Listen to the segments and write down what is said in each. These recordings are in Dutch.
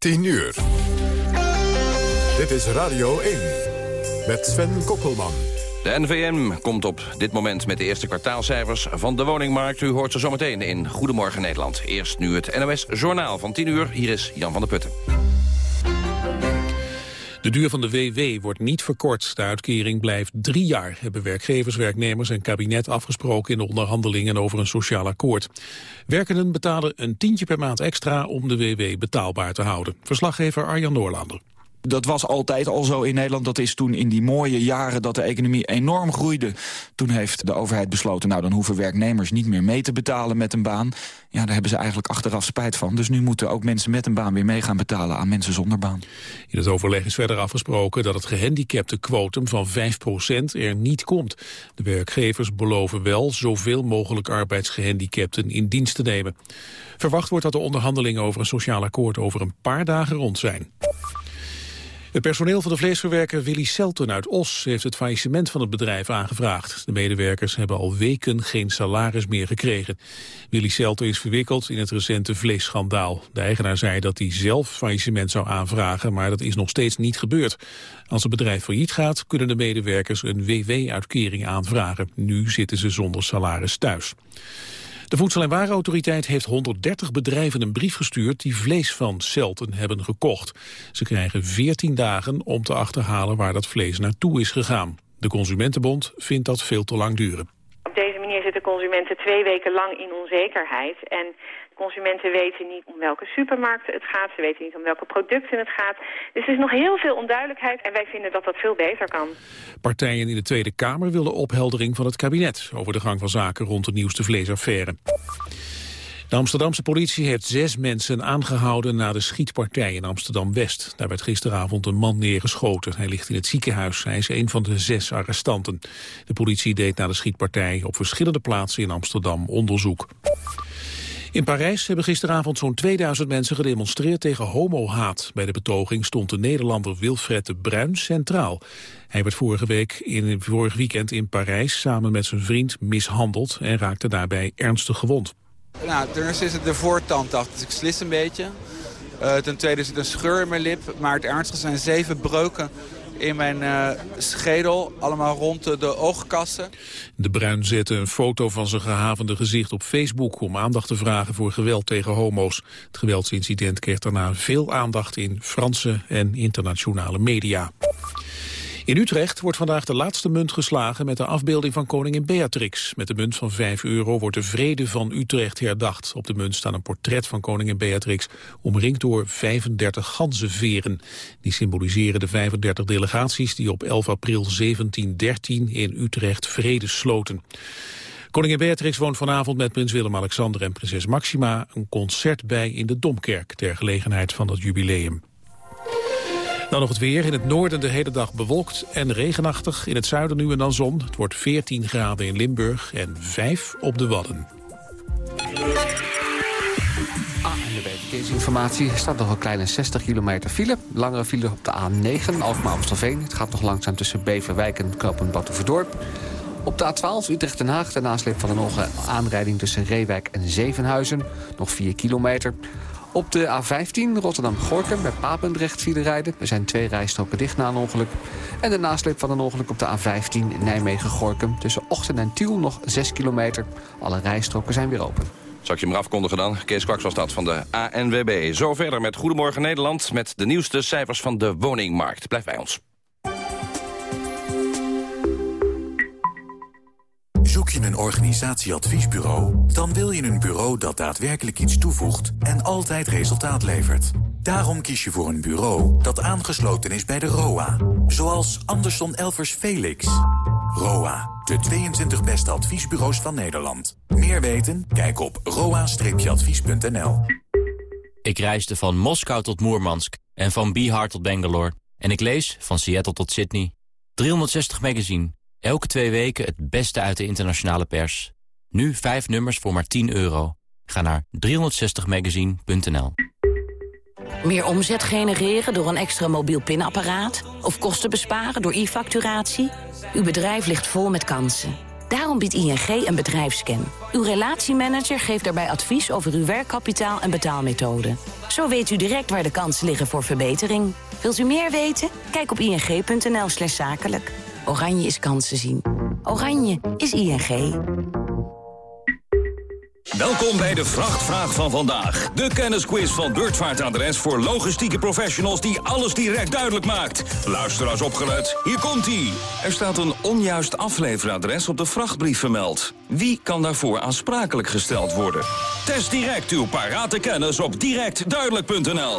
10 uur. Dit is Radio 1 met Sven Kokkelman. De NVM komt op dit moment met de eerste kwartaalcijfers van de woningmarkt. U hoort ze zometeen in Goedemorgen Nederland. Eerst nu het NOS Journaal van 10 uur. Hier is Jan van der Putten. De duur van de WW wordt niet verkort. De uitkering blijft drie jaar, hebben werkgevers, werknemers en kabinet afgesproken in de onderhandelingen over een sociaal akkoord. Werkenden betalen een tientje per maand extra om de WW betaalbaar te houden. Verslaggever Arjan Noorlander. Dat was altijd al zo in Nederland. Dat is toen in die mooie jaren dat de economie enorm groeide. Toen heeft de overheid besloten, nou dan hoeven werknemers niet meer mee te betalen met een baan. Ja, daar hebben ze eigenlijk achteraf spijt van. Dus nu moeten ook mensen met een baan weer mee gaan betalen aan mensen zonder baan. In het overleg is verder afgesproken dat het gehandicapte quotum van 5% er niet komt. De werkgevers beloven wel zoveel mogelijk arbeidsgehandicapten in dienst te nemen. Verwacht wordt dat de onderhandelingen over een sociaal akkoord over een paar dagen rond zijn. Het personeel van de vleesverwerker Willy Selten uit Os heeft het faillissement van het bedrijf aangevraagd. De medewerkers hebben al weken geen salaris meer gekregen. Willy Selten is verwikkeld in het recente vleesschandaal. De eigenaar zei dat hij zelf faillissement zou aanvragen, maar dat is nog steeds niet gebeurd. Als het bedrijf failliet gaat, kunnen de medewerkers een WW-uitkering aanvragen. Nu zitten ze zonder salaris thuis. De Voedsel- en Warenautoriteit heeft 130 bedrijven een brief gestuurd die vlees van Celten hebben gekocht. Ze krijgen 14 dagen om te achterhalen waar dat vlees naartoe is gegaan. De Consumentenbond vindt dat veel te lang duren. Op deze manier zitten consumenten twee weken lang in onzekerheid. En consumenten weten niet om welke supermarkten het gaat. Ze weten niet om welke producten het gaat. Dus er is nog heel veel onduidelijkheid en wij vinden dat dat veel beter kan. Partijen in de Tweede Kamer willen opheldering van het kabinet... over de gang van zaken rond de nieuwste vleesaffaire. De Amsterdamse politie heeft zes mensen aangehouden na de schietpartij in Amsterdam-West. Daar werd gisteravond een man neergeschoten. Hij ligt in het ziekenhuis. Hij is een van de zes arrestanten. De politie deed na de schietpartij op verschillende plaatsen in Amsterdam onderzoek. In Parijs hebben gisteravond zo'n 2000 mensen gedemonstreerd tegen homohaat. Bij de betoging stond de Nederlander Wilfred de Bruin centraal. Hij werd vorige week in, vorig weekend in Parijs samen met zijn vriend mishandeld en raakte daarbij ernstig gewond. Nou, ten eerste is het de voortand af, dus ik slis een beetje. Uh, ten tweede zit een scheur in mijn lip, maar het ernstigste zijn zeven breuken in mijn uh, schedel, allemaal rond de oogkassen. De Bruin zette een foto van zijn gehavende gezicht op Facebook... om aandacht te vragen voor geweld tegen homo's. Het geweldsincident kreeg daarna veel aandacht in Franse en internationale media. In Utrecht wordt vandaag de laatste munt geslagen met de afbeelding van koningin Beatrix. Met de munt van 5 euro wordt de vrede van Utrecht herdacht. Op de munt staat een portret van koningin Beatrix, omringd door 35 ganzenveren. Die symboliseren de 35 delegaties die op 11 april 1713 in Utrecht vrede sloten. Koningin Beatrix woont vanavond met prins Willem-Alexander en prinses Maxima een concert bij in de Domkerk ter gelegenheid van dat jubileum. Dan nog het weer. In het noorden de hele dag bewolkt en regenachtig. In het zuiden nu en dan zon. Het wordt 14 graden in Limburg en 5 op de Wadden. En de verkeersinformatie staat nog een kleine 60 kilometer file. Langere file op de A9, Alkmaar Amstelveen. Het gaat nog langzaam tussen Beverwijk en knooppunt Batuverdorp. Op de A12 Utrecht-Den Haag, de nasleep van een aanrijding tussen Reewijk en Zevenhuizen. Nog 4 kilometer. Op de A15 Rotterdam-Gorkum bij Papendrecht vielen rijden. Er zijn twee rijstroken dicht na een ongeluk. En de nasleep van een ongeluk op de A15 Nijmegen-Gorkum. Tussen Ochten en Tiel nog 6 kilometer. Alle rijstroken zijn weer open. Zal ik je hem afkondigen dan? Kees Kwaks was dat van de ANWB. Zo verder met Goedemorgen Nederland... met de nieuwste cijfers van de woningmarkt. Blijf bij ons. Zoek je een organisatieadviesbureau? Dan wil je een bureau dat daadwerkelijk iets toevoegt en altijd resultaat levert. Daarom kies je voor een bureau dat aangesloten is bij de ROA. Zoals Anderson Elvers Felix. ROA, de 22 beste adviesbureaus van Nederland. Meer weten? Kijk op roa-advies.nl. Ik reisde van Moskou tot Moermansk en van Bihar tot Bangalore. En ik lees van Seattle tot Sydney. 360 magazine Elke twee weken het beste uit de internationale pers. Nu vijf nummers voor maar 10 euro. Ga naar 360magazine.nl Meer omzet genereren door een extra mobiel pinapparaat? Of kosten besparen door e-facturatie? Uw bedrijf ligt vol met kansen. Daarom biedt ING een bedrijfscan. Uw relatiemanager geeft daarbij advies over uw werkkapitaal en betaalmethode. Zo weet u direct waar de kansen liggen voor verbetering. Wilt u meer weten? Kijk op ing.nl zakelijk. Oranje is kansen zien. Oranje is ING. Welkom bij de Vrachtvraag van vandaag. De kennisquiz van Beurtvaartadres voor logistieke professionals die alles direct duidelijk maakt. Luisteraars opgelet, hier komt-ie. Er staat een onjuist afleveradres op de vrachtbrief vermeld. Wie kan daarvoor aansprakelijk gesteld worden? Test direct uw parate kennis op directduidelijk.nl.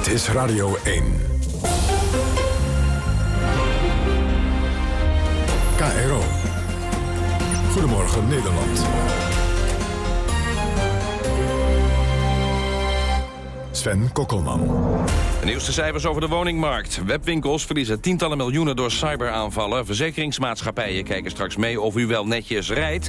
Dit is Radio 1. KRO. Goedemorgen Nederland. Sven Kokkelman. De nieuwste cijfers over de woningmarkt. Webwinkels verliezen tientallen miljoenen door cyberaanvallen. Verzekeringsmaatschappijen kijken straks mee of u wel netjes rijdt.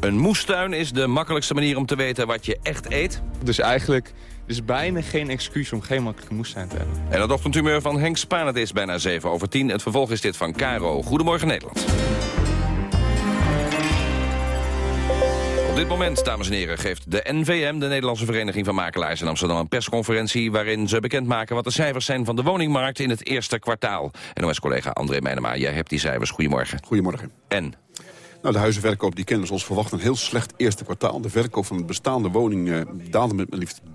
Een moestuin is de makkelijkste manier om te weten wat je echt eet. Dus eigenlijk is bijna geen excuus om geen makkelijke moestuin te hebben. En het ochtendhumeur van Henk Spaan, het is bijna 7 over 10. Het vervolg is dit van Caro. Goedemorgen Nederland. Op dit moment, dames en heren, geeft de NVM, de Nederlandse Vereniging van Makelaars in Amsterdam, een persconferentie waarin ze bekendmaken wat de cijfers zijn van de woningmarkt in het eerste kwartaal. NOS-collega André Meijnema, jij hebt die cijfers. Goedemorgen. Goedemorgen. En? Nou, de huizenverkoop die kennen zoals verwacht een heel slecht eerste kwartaal. De verkoop van de bestaande woning uh, daalde met maar liefst 30%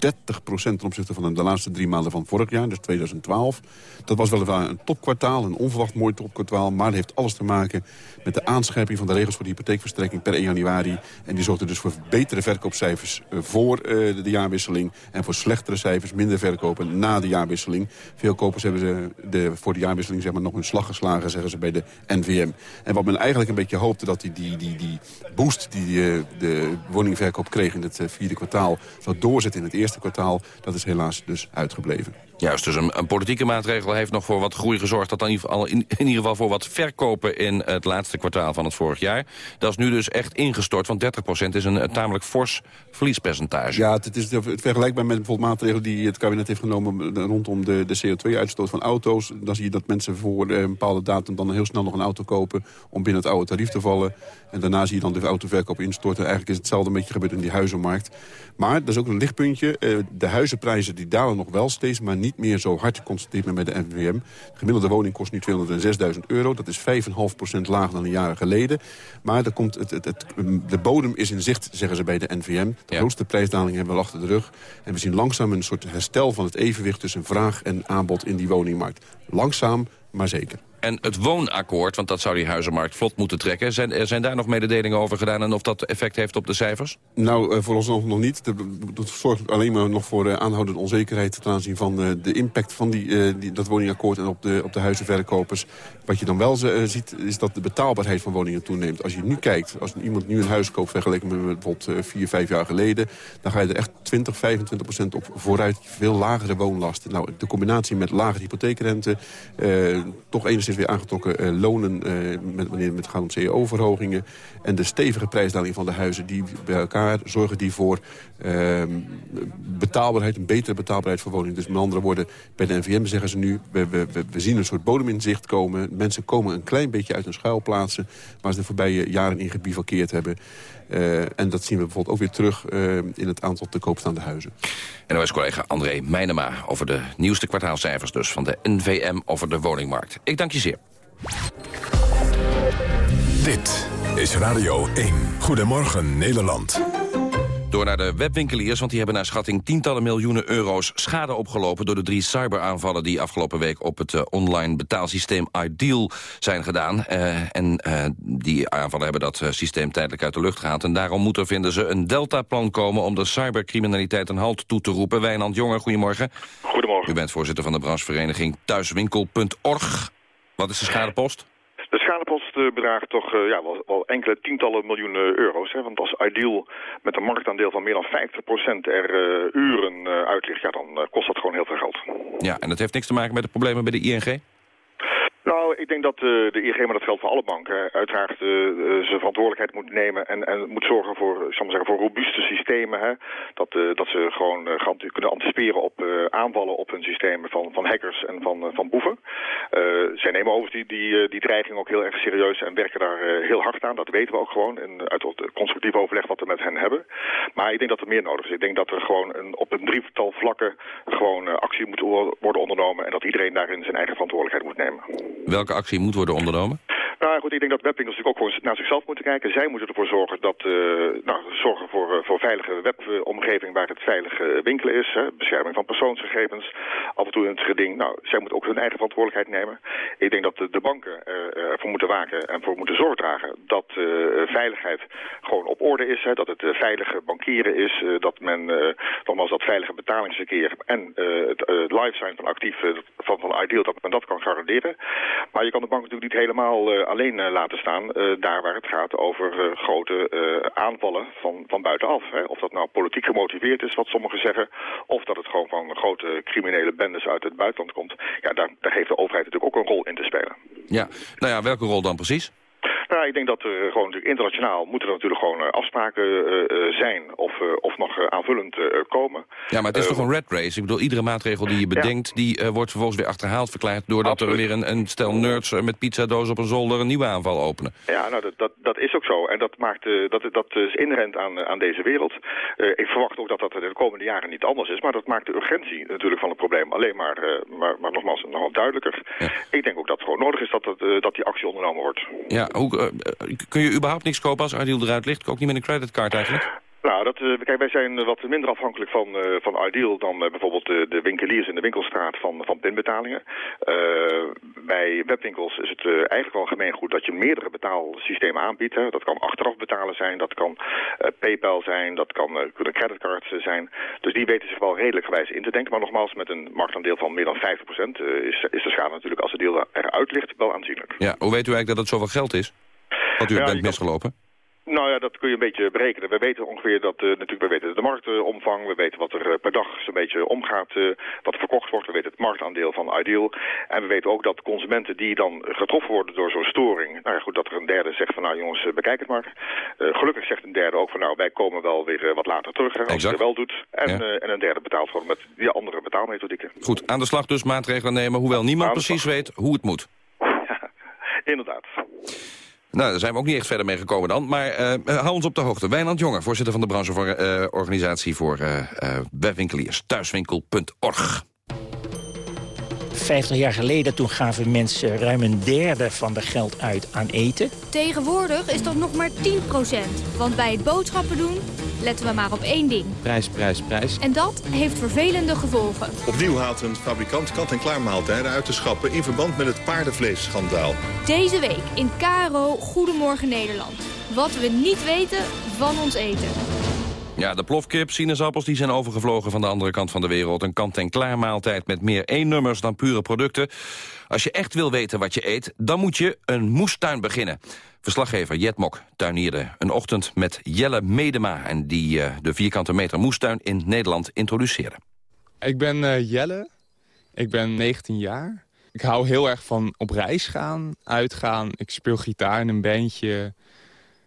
ten opzichte van de laatste drie maanden van vorig jaar, dus 2012. Dat was weliswaar een topkwartaal, een onverwacht mooi topkwartaal, maar dat heeft alles te maken met de aanscherping van de regels voor de hypotheekverstrekking per 1 januari. En die zorgde dus voor betere verkoopcijfers uh, voor uh, de jaarwisseling en voor slechtere cijfers, minder verkopen na de jaarwisseling. Veel kopers hebben ze de, voor de jaarwisseling zeg maar, nog een slag geslagen, zeggen ze bij de NVM. En wat men eigenlijk een beetje hoopte dat die die, die, die boost die eh, de woningverkoop kreeg in het eh, vierde kwartaal... zou doorzetten in het eerste kwartaal, dat is helaas dus uitgebleven. Juist, dus een, politieke maatregel heeft nog voor wat groei gezorgd. Dat dan in, ieder geval voor wat verkopen in het laatste kwartaal van het vorig jaar. Dat is nu dus echt ingestort, want 30% is een, tamelijk fors verliespercentage. Ja, het, is het vergelijkbaar met bijvoorbeeld maatregelen die het kabinet heeft genomen rondom de, de CO2-uitstoot van auto's. Dan zie je dat mensen voor een bepaalde datum dan heel snel nog een auto kopen om binnen het oude tarief te vallen. En daarna zie je dan de autoverkoop instorten. Eigenlijk is hetzelfde een beetje gebeurd in die huizenmarkt. Maar, dat is ook een lichtpuntje, eh, de huizenprijzen die dalen nog wel steeds, maar niet meer zo hard, constateert men bij de NVM. De gemiddelde woning kost nu 206.000 euro. Dat is 5,5% lager dan een jaar geleden. Maar er komt het, het, het, de bodem is in zicht, zeggen ze bij de NVM. De grootste prijsdaling hebben we al achter de rug. En we zien langzaam een soort herstel van het evenwicht tussen vraag en aanbod in die woningmarkt. Langzaam, maar zeker. En het woonakkoord, want dat zou die huizenmarkt vlot moeten trekken... zijn, er zijn daar nog mededelingen over gedaan en of dat effect heeft op de cijfers? Nou, voor ons nog, niet. Dat zorgt alleen maar nog voor aanhoudende onzekerheid... ten aanzien van de impact van die, dat woningakkoord en op de, op de huizenverkopers. Wat je dan wel ziet, is dat de betaalbaarheid van woningen toeneemt. Als je nu kijkt, als iemand nu een huis koopt... vergeleken met bijvoorbeeld vier, vijf jaar geleden... dan ga je er echt 20, 25 procent op vooruit. Veel lagere woonlasten. Nou, de combinatie met lage hypotheekrente... Eh, toch enigszins weer aangetrokken uh, lonen uh, met, wanneer het gaat om CEO-verhogingen. En de stevige prijsdaling van de huizen die bij elkaar zorgen die voor uh, betaalbaarheid, een betere betaalbaarheid voor woningen. Dus met andere woorden, bij de NVM zeggen ze nu, we, we, we zien een soort bodem in zicht komen. Mensen komen een klein beetje uit hun schuilplaatsen waar ze de voorbije jaren in gebivakkeerd hebben. Uh, en dat zien we bijvoorbeeld ook weer terug uh, in het aantal te koopstaande huizen. En dan is collega André Meijnema over de nieuwste kwartaalcijfers dus van de NVM over de woningmarkt. Ik dank je zeer. Dit is Radio 1. Goedemorgen Nederland. Door naar de webwinkeliers, want die hebben naar schatting tientallen miljoenen euro's schade opgelopen door de drie cyberaanvallen die afgelopen week op het uh, online betaalsysteem Ideal zijn gedaan. Uh, en uh, die aanvallen hebben dat systeem tijdelijk uit de lucht gehaald. En daarom moet er, vinden ze, een deltaplan komen om de cybercriminaliteit een halt toe te roepen. Wijnand Jonge, goedemorgen. Goedemorgen. U bent voorzitter van de branchevereniging Thuiswinkel.org. Wat is de schadepost? De schadepost bedraagt toch uh, ja, wel, wel, enkele tientallen miljoenen euro's. Hè? Want als Ideal met een marktaandeel van meer dan 50% er uh, uren uit ligt... Ja, dan kost dat gewoon heel veel geld. Ja, en dat heeft niks te maken met de problemen bij de ING? Nou, ik denk dat uh, de ING, maar dat geldt voor alle banken, uiteraard uh, zijn verantwoordelijkheid moet nemen en, en moet zorgen voor, zal maar zeggen, voor robuuste systemen. Hè? Dat, uh, dat ze gewoon kunnen anticiperen op aanvallen op hun systemen van, van hackers en van, van boeven. zij nemen overigens die, die, die dreiging ook heel erg serieus en werken daar heel hard aan. Dat weten we ook gewoon in, uit het constructief overleg wat we met hen hebben. Maar ik denk dat er meer nodig is. Ik denk dat er gewoon een, op een drietal vlakken gewoon actie moet worden ondernomen en dat iedereen daarin zijn eigen verantwoordelijkheid moet nemen. Welke actie moet worden ondernomen? Nou goed, ik denk dat webwinkels natuurlijk ook gewoon naar zichzelf moeten kijken. Zij moeten ervoor zorgen dat, uh, nou, zorgen voor, uh, voor veilige webomgeving waar het veilig uh, winkelen is. Hè, bescherming van persoonsgegevens, af en toe in het geding. Nou, zij moeten ook hun eigen verantwoordelijkheid nemen. Ik denk dat de, banken ervoor moeten waken en voor moeten zorg dragen dat veiligheid gewoon op orde is. Hè, dat het veilige bankieren is, dat men, nogmaals, dat veilige betalingsverkeer en het live zijn van actief van, van Ideal, dat men dat kan garanderen. Maar je kan de bank natuurlijk niet helemaal alleen laten staan, daar waar het gaat over grote aanvallen van, van buitenaf. Hè. Of dat nou politiek gemotiveerd is, wat sommigen zeggen, of dat het gewoon van grote criminele bendes uit het buitenland komt. Ja, daar, daar heeft de overheid natuurlijk ook een rol in te spelen. Ja, nou ja, welke rol dan precies? Nou, ik denk dat er gewoon natuurlijk internationaal moeten er natuurlijk gewoon afspraken uh, zijn of, uh, of nog aanvullend komen. Ja, maar het is toch een red race? Ik bedoel, iedere maatregel die je bedenkt, ja. die wordt vervolgens weer achterhaald verklaard doordat Absoluut. er weer een, een stel nerds met pizzadoos op een zolder een nieuwe aanval openen. Ja, nou, dat, dat, dat is ook zo. En dat, maakt, dat, dat is inherent aan, aan deze wereld. ik verwacht ook dat dat de komende jaren niet anders is, maar dat maakt de urgentie natuurlijk van het probleem alleen maar, maar, maar nogmaals nog duidelijker. Ja. Ik denk ook dat het gewoon nodig is dat, dat, dat die actie ondernomen wordt. Ja, hoe, kun je überhaupt niks kopen als Ideal eruit ligt? Ook niet met een creditcard eigenlijk? Nou, dat, uh, kijk, wij zijn wat minder afhankelijk van, uh, van Ideal dan uh, bijvoorbeeld de, de winkeliers in de winkelstraat van, van pinbetalingen. bij webwinkels is het eigenlijk wel gemeengoed dat je meerdere betaalsystemen aanbiedt. Hè. Dat kan achteraf betalen zijn, dat kan PayPal zijn, dat kan, kunnen creditcards zijn. Dus die weten zich wel redelijk gewijs in te denken. Maar nogmaals, met een marktaandeel van meer dan 50% is, is de schade natuurlijk als de deel eruit ligt wel aanzienlijk. Ja, hoe weet u eigenlijk dat het zoveel geld is? Wat u ja, bent misgelopen? Nou ja, dat kun je een beetje berekenen. We weten ongeveer dat, uh, natuurlijk, we weten de marktomvang, we weten wat er uh, per dag zo'n beetje omgaat, uh, wat er verkocht wordt, we weten het marktaandeel van Ideal. En we weten ook dat consumenten die dan getroffen worden door zo'n storing, nou ja goed, dat er een derde zegt van nou jongens, bekijk het maar. gelukkig zegt een derde ook van nou, wij komen wel weer wat later terug, hè, als je het wel doet. En, ja. en een derde betaalt gewoon met die andere betaalmethodieken. Goed, aan de slag dus maatregelen nemen, hoewel niemand precies weet hoe het moet. Ja, inderdaad. Nou, daar zijn we ook niet echt verder mee gekomen dan. Maar uh, hou ons op de hoogte. Wijnand Jonge, voorzitter van de brancheorganisatie voor uh, webwinkeliers. Thuiswinkel.org. 50 jaar geleden toen gaven mensen ruim een derde van de geld uit aan eten. Tegenwoordig is dat nog maar 10% Want bij het boodschappen doen letten we maar op één ding. Prijs, prijs, prijs. En dat heeft vervelende gevolgen. Opnieuw haalt een fabrikant kant-en-klaar maaltijden uit de schappen... in verband met het paardenvleesschandaal. Deze week in KRO Goedemorgen Nederland. Wat we niet weten van ons eten. Ja, de plofkip, sinaasappels die zijn overgevlogen van de andere kant van de wereld. Een kant-en-klaar maaltijd met meer één-nummers dan pure producten. Als je echt wil weten wat je eet, dan moet je een moestuin beginnen. Verslaggever Jet Mok tuinierde een ochtend met Jelle Medema... en die uh, de vierkante meter moestuin in Nederland introduceerde. Ik ben uh, Jelle, ik ben 19 jaar. Ik hou heel erg van op reis gaan, uitgaan. Ik speel gitaar in een bandje.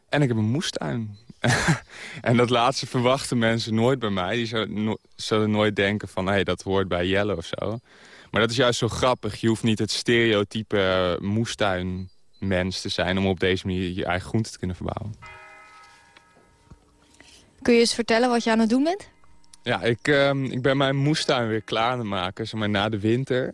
En ik heb een moestuin. en dat laatste verwachten mensen nooit bij mij. Die zullen, no zullen nooit denken van, hé, hey, dat hoort bij Jelle of zo. Maar dat is juist zo grappig. Je hoeft niet het stereotype moestuinmens te zijn... om op deze manier je eigen groente te kunnen verbouwen. Kun je eens vertellen wat je aan het doen bent? Ja, ik, uh, ik ben mijn moestuin weer klaar aan het maken, zeg maar na de winter.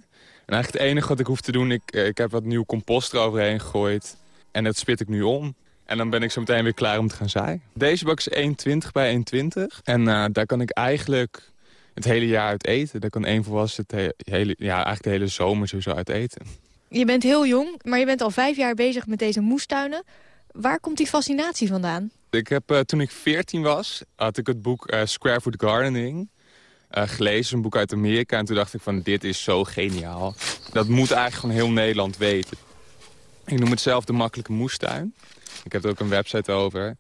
En eigenlijk het enige wat ik hoef te doen, ik, ik heb wat nieuw compost eroverheen gegooid. En dat spit ik nu om. En dan ben ik zo meteen weer klaar om te gaan zaaien. Deze bak is 1,20 bij 1,20. En uh, daar kan ik eigenlijk het hele jaar uit eten. Daar kan één volwassen het hele, ja, eigenlijk de hele zomer sowieso uit eten. Je bent heel jong, maar je bent al vijf jaar bezig met deze moestuinen. Waar komt die fascinatie vandaan? Ik heb, uh, toen ik 14 was, had ik het boek uh, Square Foot Gardening uh, gelezen. Een boek uit Amerika. En toen dacht ik van, dit is zo geniaal. Dat moet eigenlijk gewoon heel Nederland weten. Ik noem het zelf de makkelijke moestuin. Ik heb er ook een website over.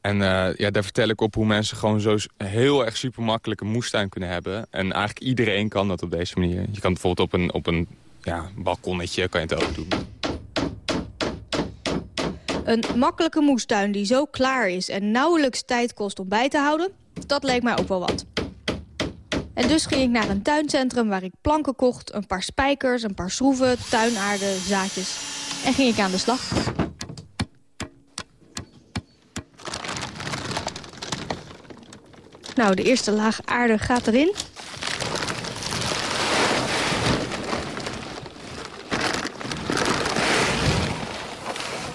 En uh, ja, daar vertel ik op hoe mensen gewoon zo heel erg super makkelijk een moestuin kunnen hebben. En eigenlijk iedereen kan dat op deze manier. Je kan bijvoorbeeld op een, op een ja, balkonnetje kan je het ook doen. Een makkelijke moestuin die zo klaar is en nauwelijks tijd kost om bij te houden, dat leek mij ook wel wat. En dus ging ik naar een tuincentrum waar ik planken kocht, een paar spijkers, een paar schroeven, tuinaarde, zaadjes. En ging ik aan de slag. Nou, de eerste laag aarde gaat erin.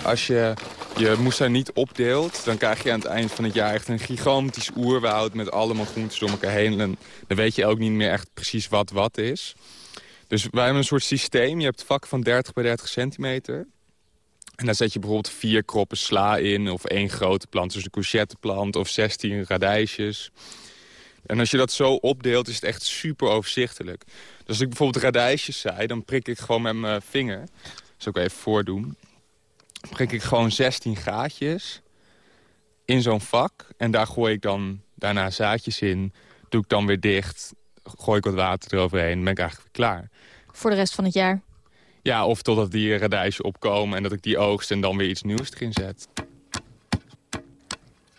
Als je je moestuin niet opdeelt, dan krijg je aan het eind van het jaar echt een gigantisch oerwoud met allemaal groentes door elkaar heen. En dan weet je ook niet meer echt precies wat wat is. Dus wij hebben een soort systeem. Je hebt vak van 30 bij 30 centimeter. En daar zet je bijvoorbeeld vier kroppen sla in of één grote plant. Dus een courgetteplant of 16 radijsjes. En als je dat zo opdeelt, is het echt super overzichtelijk. Dus als ik bijvoorbeeld radijsjes zei, dan prik ik gewoon met mijn vinger. Dat zal ik even voordoen prik ik gewoon 16 gaatjes in zo'n vak. En daar gooi ik dan daarna zaadjes in. Doe ik dan weer dicht. Gooi ik wat water eroverheen. ben ik eigenlijk klaar. Voor de rest van het jaar? Ja, of totdat die radijzen opkomen en dat ik die oogst en dan weer iets nieuws erin zet.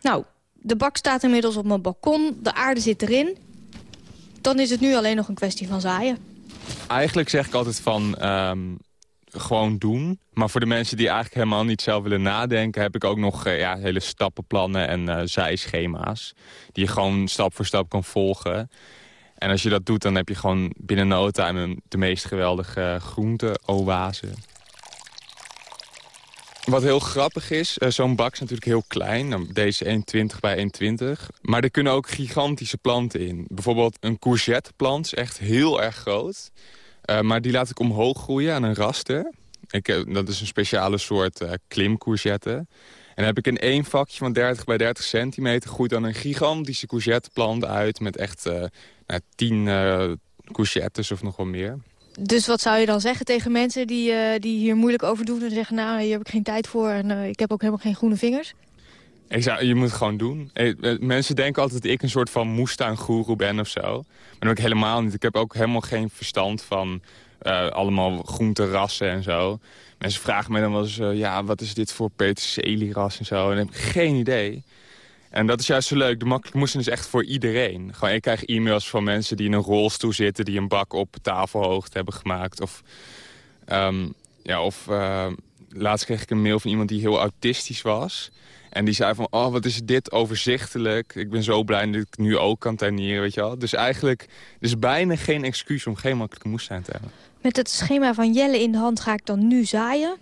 Nou, de bak staat inmiddels op mijn balkon. De aarde zit erin. Dan is het nu alleen nog een kwestie van zaaien. Eigenlijk zeg ik altijd van... Um, gewoon doen. Maar voor de mensen die eigenlijk helemaal niet zelf willen nadenken... heb ik ook nog uh, ja, hele stappenplannen en uh, zijschema's... die je gewoon stap voor stap kan volgen. En als je dat doet, dan heb je gewoon binnen no time... de meest geweldige groente-oase. Wat heel grappig is, uh, zo'n bak is natuurlijk heel klein. Nou, deze 1,20 bij 1,20. Maar er kunnen ook gigantische planten in. Bijvoorbeeld een courgetteplant is echt heel erg groot... Uh, maar die laat ik omhoog groeien aan een raster. Ik, dat is een speciale soort klimcourgette. En dan heb ik in één vakje van 30 bij 30 centimeter... groeit dan een gigantische courgetteplant uit... met echt nou, 10 courgettes of nog wel meer. Dus wat zou je dan zeggen tegen mensen die, die hier moeilijk over doen... en zeggen, nou, hier heb ik geen tijd voor en ik heb ook helemaal geen groene vingers? Ik zou, je moet het gewoon doen. Mensen denken altijd dat ik een soort van moestuingoeroe ben of zo. Maar dat ben ik helemaal niet. Ik heb ook helemaal geen verstand van uh, allemaal groenterassen en zo. Mensen vragen me dan wel eens, uh, ja, wat is dit voor peterselieras en zo. En dan heb ik geen idee. En dat is juist zo leuk. De makkelijke moestuin is echt voor iedereen. Gewoon, ik krijg e-mails van mensen die in een rolstoel zitten... die een bak op tafelhoogte hebben gemaakt. Of, um, ja, of uh, laatst kreeg ik een mail van iemand die heel autistisch was... En die zei van, oh, wat is dit overzichtelijk. Ik ben zo blij dat ik nu ook kan tuinieren, weet je wel. Dus eigenlijk is bijna geen excuus om geen makkelijke moestuin te hebben. Met het schema van Jelle in de hand ga ik dan nu zaaien.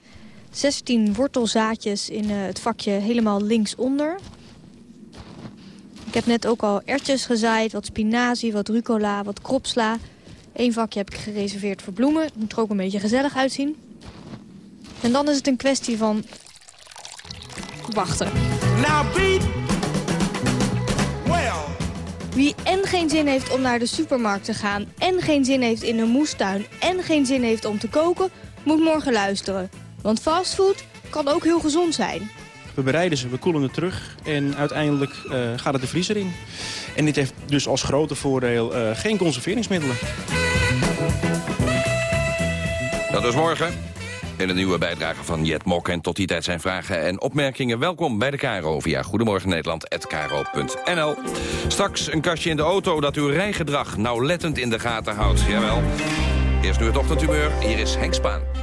16 wortelzaadjes in uh, het vakje helemaal linksonder. Ik heb net ook al ertjes gezaaid, wat spinazie, wat rucola, wat kropsla. Eén vakje heb ik gereserveerd voor bloemen. Het moet er ook een beetje gezellig uitzien. En dan is het een kwestie van wachten. Wie en geen zin heeft om naar de supermarkt te gaan... en geen zin heeft in een moestuin... en geen zin heeft om te koken, moet morgen luisteren. Want fastfood kan ook heel gezond zijn. We bereiden ze, we koelen het terug en uiteindelijk uh, gaat het de vriezer in. En dit heeft dus als grote voordeel uh, geen conserveringsmiddelen. Dat is morgen. In een nieuwe bijdrage van Jet Mok. En tot die tijd zijn vragen en opmerkingen. Welkom bij de KRO via Goedemorgen Nederland@kro.nl. Straks een kastje in de auto dat uw rijgedrag nauwlettend in de gaten houdt. Jawel. Eerst nu het ochtendhumeur. Hier is Henk Spaan.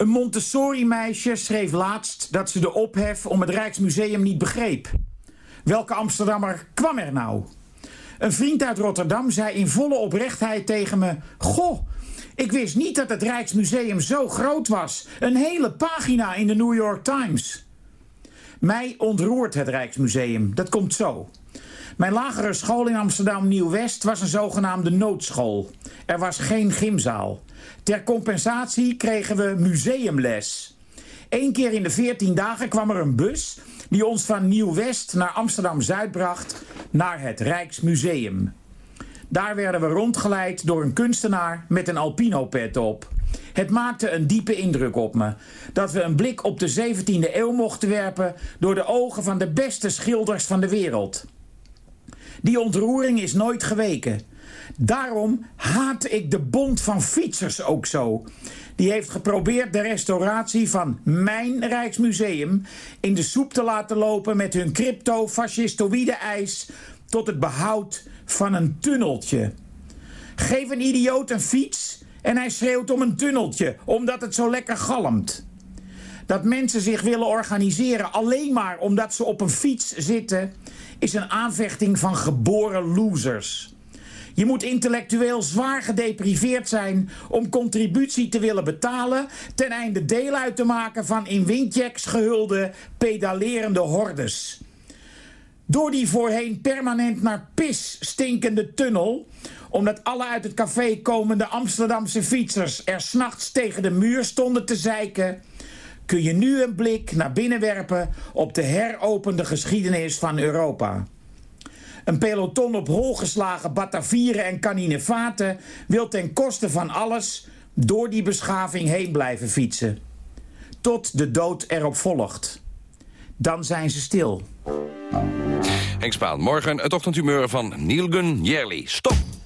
Een Montessori-meisje schreef laatst dat ze de ophef om het Rijksmuseum niet begreep. Welke Amsterdammer kwam er nou? Een vriend uit Rotterdam zei in volle oprechtheid tegen me... Goh, Ik wist niet dat het Rijksmuseum zo groot was. Een hele pagina in de New York Times. Mij ontroert het Rijksmuseum. Dat komt zo. Mijn lagere school in Amsterdam Nieuw-West was een zogenaamde noodschool. Er was geen gymzaal. Ter compensatie kregen we museumles. Eén keer in de 14 dagen kwam er een bus die ons van Nieuw-West naar Amsterdam-Zuid bracht naar het Rijksmuseum. Daar werden we rondgeleid door een kunstenaar met een alpino-pet op. Het maakte een diepe indruk op me. Dat we een blik op de 17e eeuw mochten werpen door de ogen van de beste schilders van de wereld. Die ontroering is nooit geweken. Daarom haat ik de Bond van Fietsers ook zo. Die heeft geprobeerd de restauratie van mijn Rijksmuseum in de soep te laten lopen met hun crypto-fascistoïde eis tot het behoud van een tunneltje. Geef een idioot een fiets en hij schreeuwt om een tunneltje, omdat het zo lekker galmt. Dat mensen zich willen organiseren alleen maar omdat ze op een fiets zitten, is een aanvechting van geboren losers. Je moet intellectueel zwaar gedepriveerd zijn om contributie te willen betalen... ten einde deel uit te maken van in windjacks gehulde pedalerende hordes. Door die voorheen permanent naar pis stinkende tunnel omdat alle uit het café komende Amsterdamse fietsers er s'nachts tegen de muur stonden te zeiken, kun je nu een blik naar binnen werpen op de heropende geschiedenis van Europa. Een peloton op hol geslagen Batavieren en Caninefaten wil ten koste van alles door die beschaving heen blijven fietsen. Tot de dood erop volgt. Dan zijn ze stil. Henk Spaan, morgen het ochtendhumeur van Nielgun Jerli. Stop!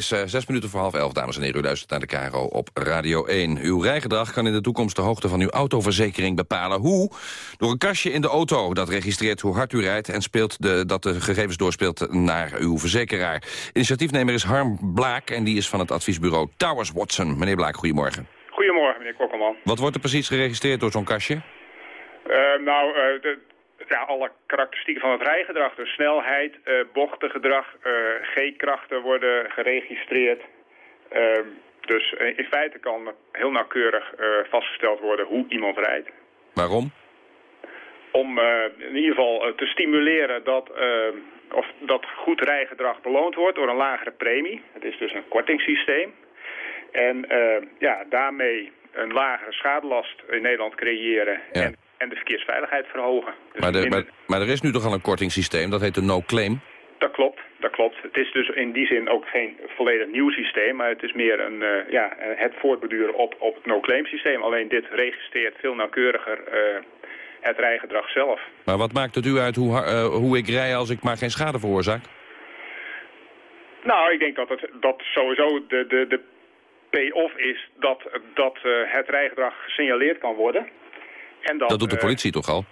Is eh, zes minuten voor half elf, dames en heren. U luistert naar de KRO op Radio 1. Uw rijgedrag kan in de toekomst de hoogte van uw autoverzekering bepalen. Hoe? Door een kastje in de auto. Dat registreert hoe hard u rijdt en speelt de, dat de gegevens doorspeelt naar uw verzekeraar. Initiatiefnemer is Harm Blaak en die is van het adviesbureau Towers Watson. Meneer Blaak, goedemorgen. Goedemorgen, meneer Kokkelman. Wat wordt er precies geregistreerd door zo'n kastje? Eh, nou, eh, de, ja, alle karakteristieken van het rijgedrag. Dus snelheid, eh bochtengedrag, eh, G-krachten worden geregistreerd. Ehm, dus eh, in feite kan heel nauwkeurig vastgesteld worden hoe iemand rijdt. Waarom? Om in ieder geval te stimuleren dat, eh, of dat goed rijgedrag beloond wordt door een lagere premie. Het is dus een kortingssysteem. En eh, ja, daarmee een lagere schadelast in Nederland creëren en, en de verkeersveiligheid verhogen. Dus Maar, de, minder- maar, maar er is nu toch al een kortingssysteem, dat heet de no-claim. Dat klopt, dat klopt. Het is dus in die zin ook geen volledig nieuw systeem, maar het is meer een, eh, ja, het voortbeduren op, op het no-claim systeem. Alleen dit registreert veel nauwkeuriger eh, het rijgedrag zelf. Maar wat maakt het u uit hoe, eh, hoe ik rij als ik maar geen schade veroorzaak? Nou, ik denk dat het dat sowieso de, de, de payoff is dat, dat het rijgedrag gesignaleerd kan worden. En dat, Dat doet de eh, politie toch al?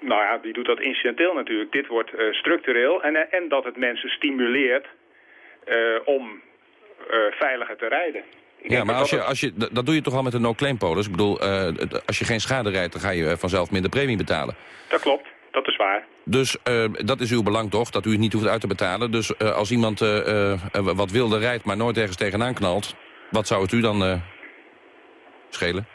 Nou ja, die doet dat incidenteel natuurlijk. Dit wordt eh, structureel en, eh, en dat het mensen stimuleert om veiliger te rijden. Ik Ja, maar dat als je, als je, dat doe je toch al met een no-claim polis? Ik bedoel, als je geen schade rijdt, dan ga je vanzelf minder premie betalen. Dat klopt, dat is waar. Dus dat is uw belang toch, dat u het niet hoeft uit te betalen. Dus als iemand wat wilde rijdt, maar nooit ergens tegenaan knalt... wat zou het u dan schelen?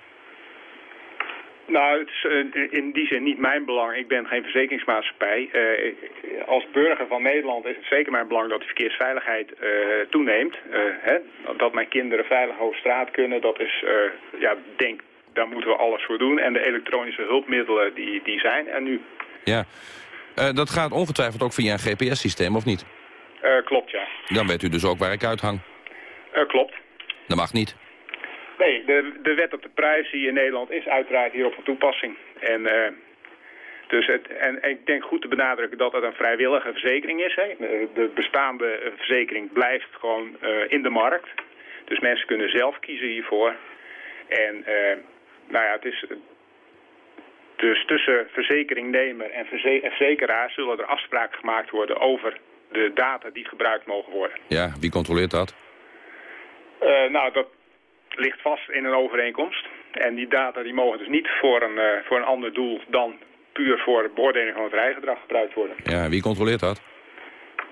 Nou, het is eh, in die zin niet mijn belang. Ik ben geen verzekeringsmaatschappij. Eh, als burger van Nederland is het zeker mijn belang dat de verkeersveiligheid eh, toeneemt. Hè? Dat mijn kinderen veilig over straat kunnen, dat is, ja, denk, daar moeten we alles voor doen. En de elektronische hulpmiddelen die, die zijn er nu. Ja, dat gaat ongetwijfeld ook via een GPS-systeem, of niet? Klopt, ja. Dan weet u dus ook waar ik uithang. Klopt. Dat mag niet. Nee, de, de wet op de privacy in Nederland is uiteraard hierop van toepassing. En, eh, dus het, en, en ik denk goed te benadrukken dat het een vrijwillige verzekering is. Hè. De, de bestaande eh, verzekering blijft gewoon eh, in de markt. Dus mensen kunnen zelf kiezen hiervoor. En nou ja, het is... Dus tussen verzekeringnemer en verze- verzekeraar zullen er afspraken gemaakt worden over de data die gebruikt mogen worden. Ja, wie controleert dat? Nou, dat ligt vast in een overeenkomst. En die data die mogen dus niet voor een, eh, voor een ander doel dan puur voor de beoordeling van het rijgedrag gebruikt worden. Ja, wie controleert dat?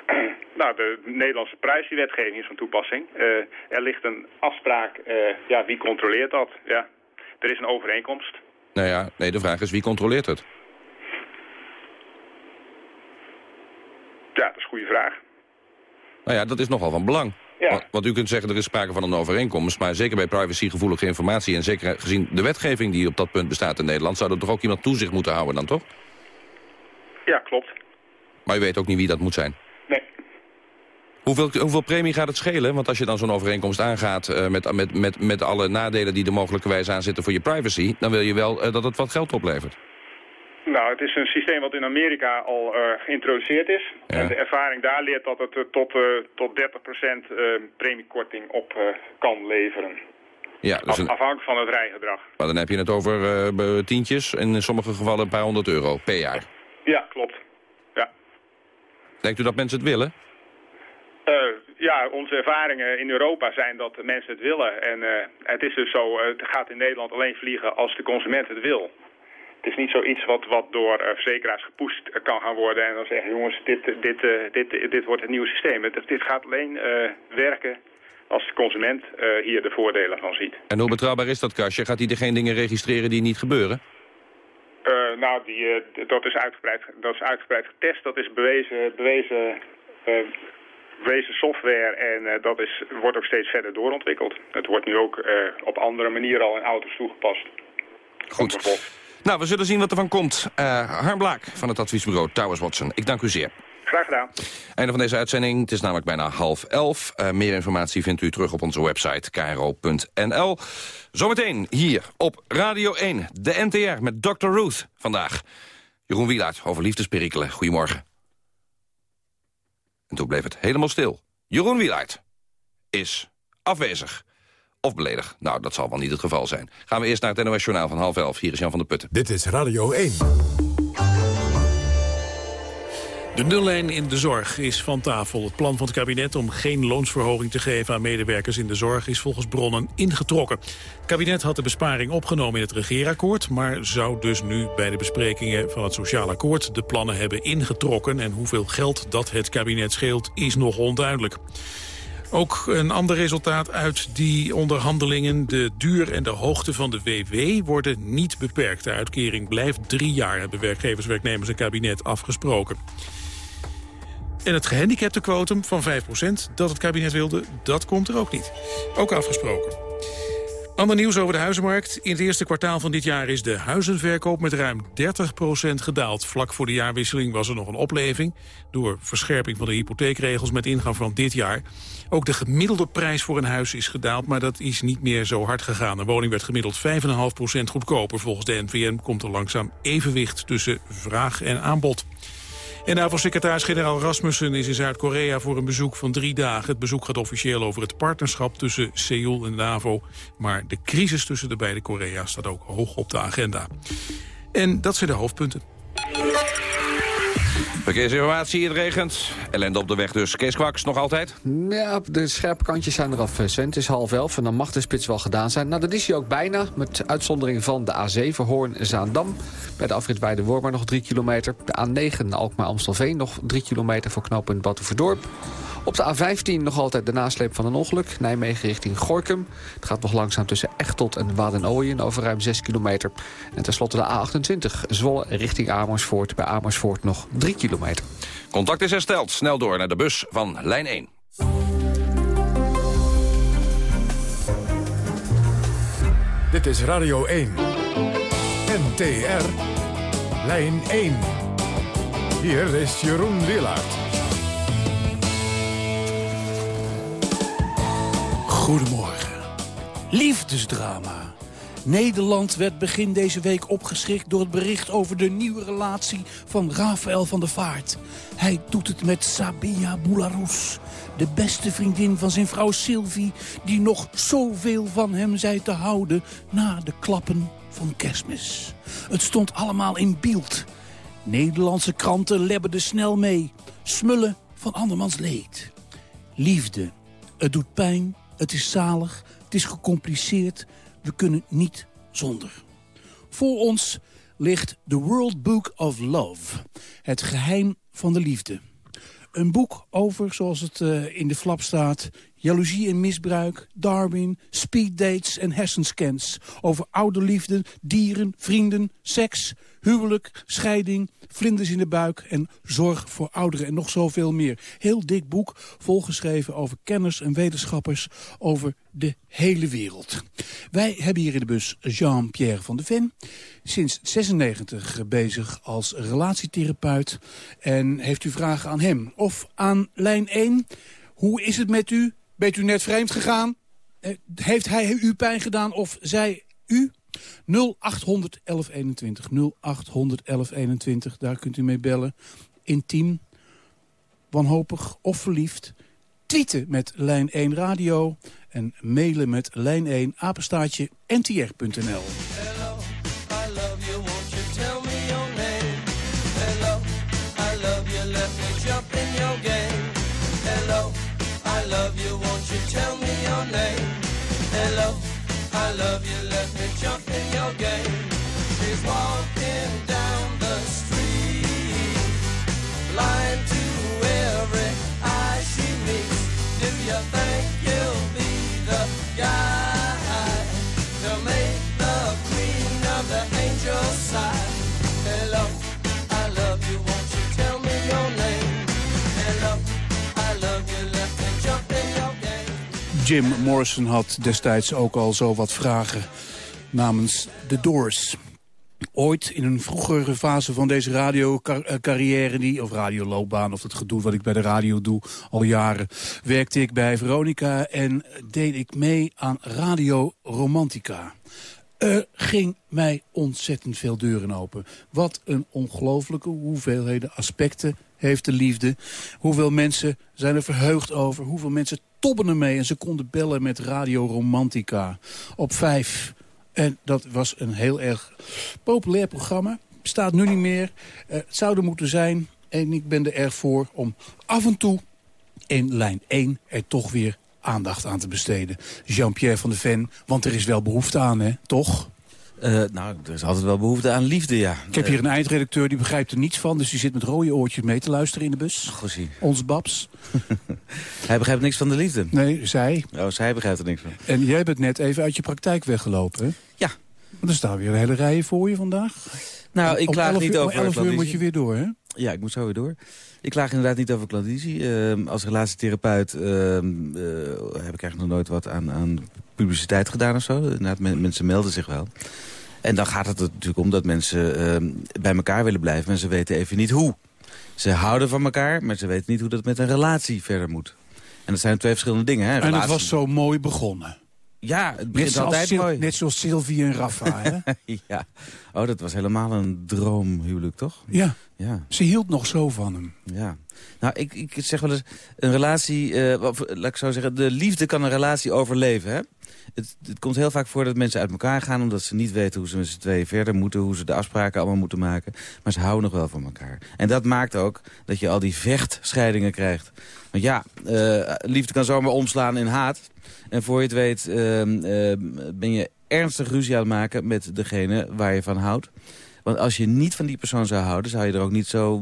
Nou, de Nederlandse privacywetgeving is van toepassing. Eh, er ligt een afspraak, eh, ja, wie controleert dat? Ja, er is een overeenkomst. Nou ja, nee, de vraag is wie controleert het? Ja, dat is een goede vraag. Nou ja, dat is nogal van belang. Ja. Want, want u kunt zeggen, er is sprake van een overeenkomst... maar zeker bij privacygevoelige informatie... en zeker gezien de wetgeving die op dat punt bestaat in Nederland... zou er toch ook iemand toezicht moeten houden dan, toch? Ja, klopt. Maar u weet ook niet wie dat moet zijn. Nee. Hoeveel, hoeveel premie gaat het schelen? Want als je dan zo'n overeenkomst aangaat... eh, met, met, met, met alle nadelen die er mogelijkerwijs aan zitten voor je privacy... dan wil je wel eh, dat het wat geld oplevert. Nou, het is een systeem wat in Amerika al eh, geïntroduceerd is. En de ervaring daar leert dat het eh, tot, eh, tot 30% eh, premiekorting op kan leveren. Ja, dus een, afhankelijk van het rijgedrag. maar dan heb je het over tientjes... en in sommige gevallen een paar honderd euro per jaar. Ja, klopt. Ja. Denkt u dat mensen het willen? Ja, onze ervaringen in Europa zijn dat mensen het willen. En het is dus zo, het gaat in Nederland alleen vliegen als de consument het wil. Het is niet zoiets wat, wat door eh, verzekeraars gepusht eh, kan gaan worden. En dan zeggen, jongens, dit, eh, dit, dit, dit wordt het nieuwe systeem. Dit gaat alleen werken als de consument hier de voordelen van ziet. En hoe betrouwbaar is dat kastje? Gaat hij er geen dingen registreren die niet gebeuren? Nou, die, dat, is uitgebreid, dat is uitgebreid getest. Dat is bewezen, bewezen, bewezen software en dat is, wordt ook steeds verder doorontwikkeld. Het wordt nu ook op andere manieren al in auto's toegepast. Goed. Nou, we zullen zien wat er van komt. Eh Harm Blaak van het adviesbureau Towers Watson. Ik dank u zeer. Graag gedaan. Einde van deze uitzending. Het is namelijk bijna half elf. Eh, meer informatie vindt u terug op onze website kro.nl. Zometeen hier op Radio 1, de NTR met Dr. Ruth vandaag. Jeroen Wielaert over liefdesperikelen. Goedemorgen. En toen bleef het helemaal stil. Jeroen Wielaert is afwezig. Of beledigd. Nou, dat zal wel niet het geval zijn. Gaan we eerst naar het NOS Journaal van half elf. Hier is Jan van der Putten. Dit is Radio 1. De nullijn in de zorg is van tafel. Het plan van het kabinet om geen loonsverhoging te geven aan medewerkers in de zorg is volgens bronnen ingetrokken. Het kabinet had de besparing opgenomen in het regeerakkoord, maar zou dus nu bij de besprekingen van het sociaal akkoord de plannen hebben ingetrokken. En hoeveel geld dat het kabinet scheelt is nog onduidelijk. Ook een ander resultaat uit die onderhandelingen. De duur en de hoogte van de WW worden niet beperkt. De uitkering blijft drie jaar, hebben werkgevers, werknemers en kabinet afgesproken. En het gehandicaptenquotum van 5% dat het kabinet wilde, dat komt er ook niet. Ook afgesproken. Ander nieuws over de huizenmarkt. In het eerste kwartaal van dit jaar is de huizenverkoop met ruim 30% gedaald. Vlak voor de jaarwisseling was er nog een opleving... door verscherping van de hypotheekregels met ingang van dit jaar. Ook de gemiddelde prijs voor een huis is gedaald... maar dat is niet meer zo hard gegaan. Een woning werd gemiddeld 5,5% goedkoper. Volgens de NVM komt er langzaam evenwicht tussen vraag en aanbod. En NAVO-secretaris-generaal Rasmussen is in Zuid-Korea voor een bezoek van drie dagen. Het bezoek gaat officieel over het partnerschap tussen Seoul en NAVO. Maar de crisis tussen de beide Korea's staat ook hoog op de agenda. En dat zijn de hoofdpunten. Verkeersinformatie, het regent. Ellende op de weg dus. Kees Kwaks, nog altijd? Ja, de scherpe kantjes zijn eraf, Sven. Het is half elf en dan mag de spits wel gedaan zijn. Nou, dat is hij ook bijna, met uitzondering van de A7 Hoorn-Zaandam. Bij de afrit bij de Wormer nog 3 kilometer. De A9 Alkmaar-Amstelveen nog 3 kilometer voor knooppunt Batuverdorp. Op de A15 nog altijd de nasleep van een ongeluk. Nijmegen richting Gorkum. Het gaat nog langzaam tussen Echtot en Wadenoijen over ruim 6 kilometer. En tenslotte de A28 Zwolle richting Amersfoort. Bij Amersfoort nog 3 kilometer. Contact is hersteld. Snel door naar de bus van lijn 1. Dit is Radio 1. NTR. Lijn 1. Hier is Jeroen Willaert. Goedemorgen. Liefdesdrama. Nederland werd begin deze week opgeschrikt door het bericht over de nieuwe relatie van Rafael van der Vaart. Hij doet het met Sabia Boularus, de beste vriendin van zijn vrouw Sylvie, die nog zoveel van hem zei te houden na de klappen van kerstmis. Het stond allemaal in beeld. Nederlandse kranten lebberden snel mee. Smullen van andermans leed. Liefde. Het doet pijn, het is zalig, het is gecompliceerd. We kunnen niet zonder. Voor ons ligt The World Book of Love. Het geheim van de liefde. Een boek over, zoals het uh, in de flap staat... jaloezie en misbruik, Darwin, speeddates en hersenscans. Over ouderliefde, dieren, vrienden, seks, huwelijk, scheiding, vlinders in de buik... en zorg voor ouderen en nog zoveel meer. Heel dik boek, volgeschreven over kenners en wetenschappers... over de hele wereld. Wij hebben hier in de bus Jean-Pierre van de Ven. Sinds 96 bezig als relatietherapeut. En heeft u vragen aan hem of aan lijn 1... Hoe is het met u? Bent u net vreemd gegaan? Eh, Heeft hij u pijn gedaan of zij u? 0800 1121. 0800 1121. Daar kunt u mee bellen. Intiem, wanhopig of verliefd. Tweeten met Lijn 1 Radio. En mailen met Lijn 1 apenstaatje ntr.nl. tell me your name? Hello, I love you, let me jump in your game. She's walking down the street, blind to every eye she meets. Do you think you'll be the guy to make the queen of the angels sigh? Jim Morrison had destijds ook al zo wat vragen namens The Doors. Ooit in een vroegere fase van deze radiocarrière, die, of radioloopbaan, of het gedoe wat ik bij de radio doe al jaren, werkte ik bij Veronica en deed ik mee aan Radio Romantica. Er ging mij ontzettend veel deuren open. Wat een ongelofelijke hoeveelheden aspecten heeft de liefde. Hoeveel mensen zijn er verheugd over. Hoeveel mensen tobben ermee. En ze konden bellen met Radio Romantica op vijf. En dat was een heel erg populair programma. Bestaat nu niet meer. Eh, het zou er moeten zijn. En ik ben er erg voor om af en toe in lijn 1 er toch weer aandacht aan te besteden. Jean-Pierre van de Ven, want er is wel behoefte aan, hè? Toch? Eh, nou, er is altijd wel behoefte aan liefde, ja. Ik heb hier een eindredacteur, die begrijpt er niets van... dus die zit met rode oortjes mee te luisteren in de bus. Gossie. Ons Babs. Hij begrijpt niks van de liefde. Nee, zij. Oh, zij begrijpt er niks van. En jij bent net even uit je praktijk weggelopen, hè? Ja. Want er staan weer een hele rijen voor je vandaag. Nou, ik klaag 11 niet over Om 11 uur moet je weer door, hè? Ja, ik moet zo weer door. Ik klaag inderdaad niet over klandizie. Ehm, als relatietherapeut ehm, eh, heb ik eigenlijk nog nooit wat aan, aan publiciteit gedaan of zo. Inderdaad, men- mensen melden zich wel. En dan gaat het er natuurlijk om dat mensen ehm, bij elkaar willen blijven... en ze weten even niet hoe. Ze houden van elkaar, maar ze weten niet hoe dat met een relatie verder moet. En dat zijn twee verschillende dingen. Hè? En het was zo mooi begonnen. Ja, het Net begint zoals, altijd Sil- mooi. net zoals Sylvie en Rafa, hè? ja. Oh, dat was helemaal een droomhuwelijk, toch? Ja. Ja. Ze hield nog zo van hem. Ja. Nou, ik, ik zeg wel eens, een relatie, eh, of, laat ik zo zeggen, de liefde kan een relatie overleven, hè? Het, het komt heel vaak voor dat mensen uit elkaar gaan... omdat ze niet weten hoe ze met z'n tweeën verder moeten... hoe ze de afspraken allemaal moeten maken. Maar ze houden nog wel van elkaar. En dat maakt ook dat je al die vechtscheidingen krijgt. Want ja, eh, liefde kan zomaar omslaan in haat. En voor je het weet ehm, ehm, ben je ernstig ruzie aan het maken... met degene waar je van houdt. Want als je niet van die persoon zou houden... zou je er ook niet zo,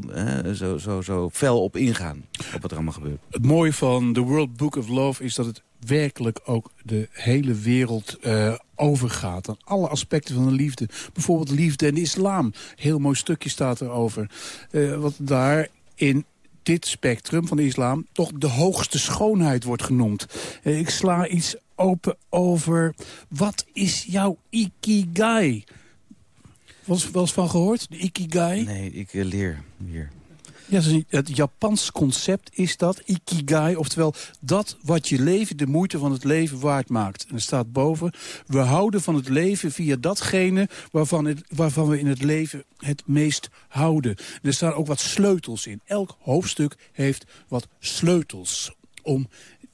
zo, zo, zo fel op ingaan. Op wat er allemaal gebeurt. Het mooie van The World Book of Love is dat het werkelijk ook de hele wereld eh, overgaat. Aan alle aspecten van de liefde. Bijvoorbeeld liefde en islam. Heel mooi stukje staat erover. Eh, wat daar in dit spectrum van de islam toch de hoogste schoonheid wordt genoemd. Eh, ik sla iets open over wat is jouw ikigai? Eens, wel eens van gehoord? De ikigai? Nee, ik eh, leer hier. Ja, het Japans concept is dat, ikigai. Oftewel, dat wat je leven, de moeite van het leven waard maakt. En er staat boven, we houden van het leven via datgene waarvan, we in het leven het meest houden. En er staan ook wat sleutels in. Elk hoofdstuk heeft wat sleutels om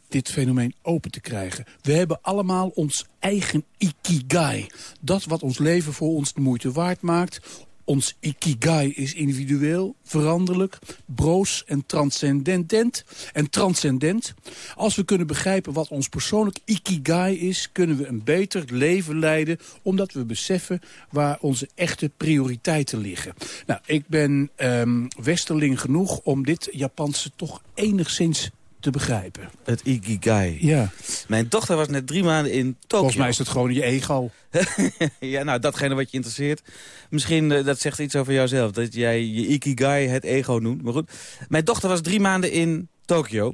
dit fenomeen open te krijgen. We hebben allemaal ons eigen ikigai. Dat wat ons leven voor ons de moeite waard maakt. Ons ikigai is individueel, veranderlijk, broos en transcendent. En transcendent. Als we kunnen begrijpen wat ons persoonlijk ikigai is... kunnen we een beter leven leiden... omdat we beseffen waar onze echte prioriteiten liggen. Nou, ik ben ehm, westerling genoeg om dit Japanse toch enigszins te begrijpen. Het Ikigai. Ja. Mijn dochter was net drie maanden in Tokio. Volgens mij is het gewoon je ego. ja, nou, datgene wat je interesseert. Misschien, eh, dat zegt iets over jouzelf. Dat jij je Ikigai het ego noemt. Maar goed, mijn dochter was drie maanden in Tokio.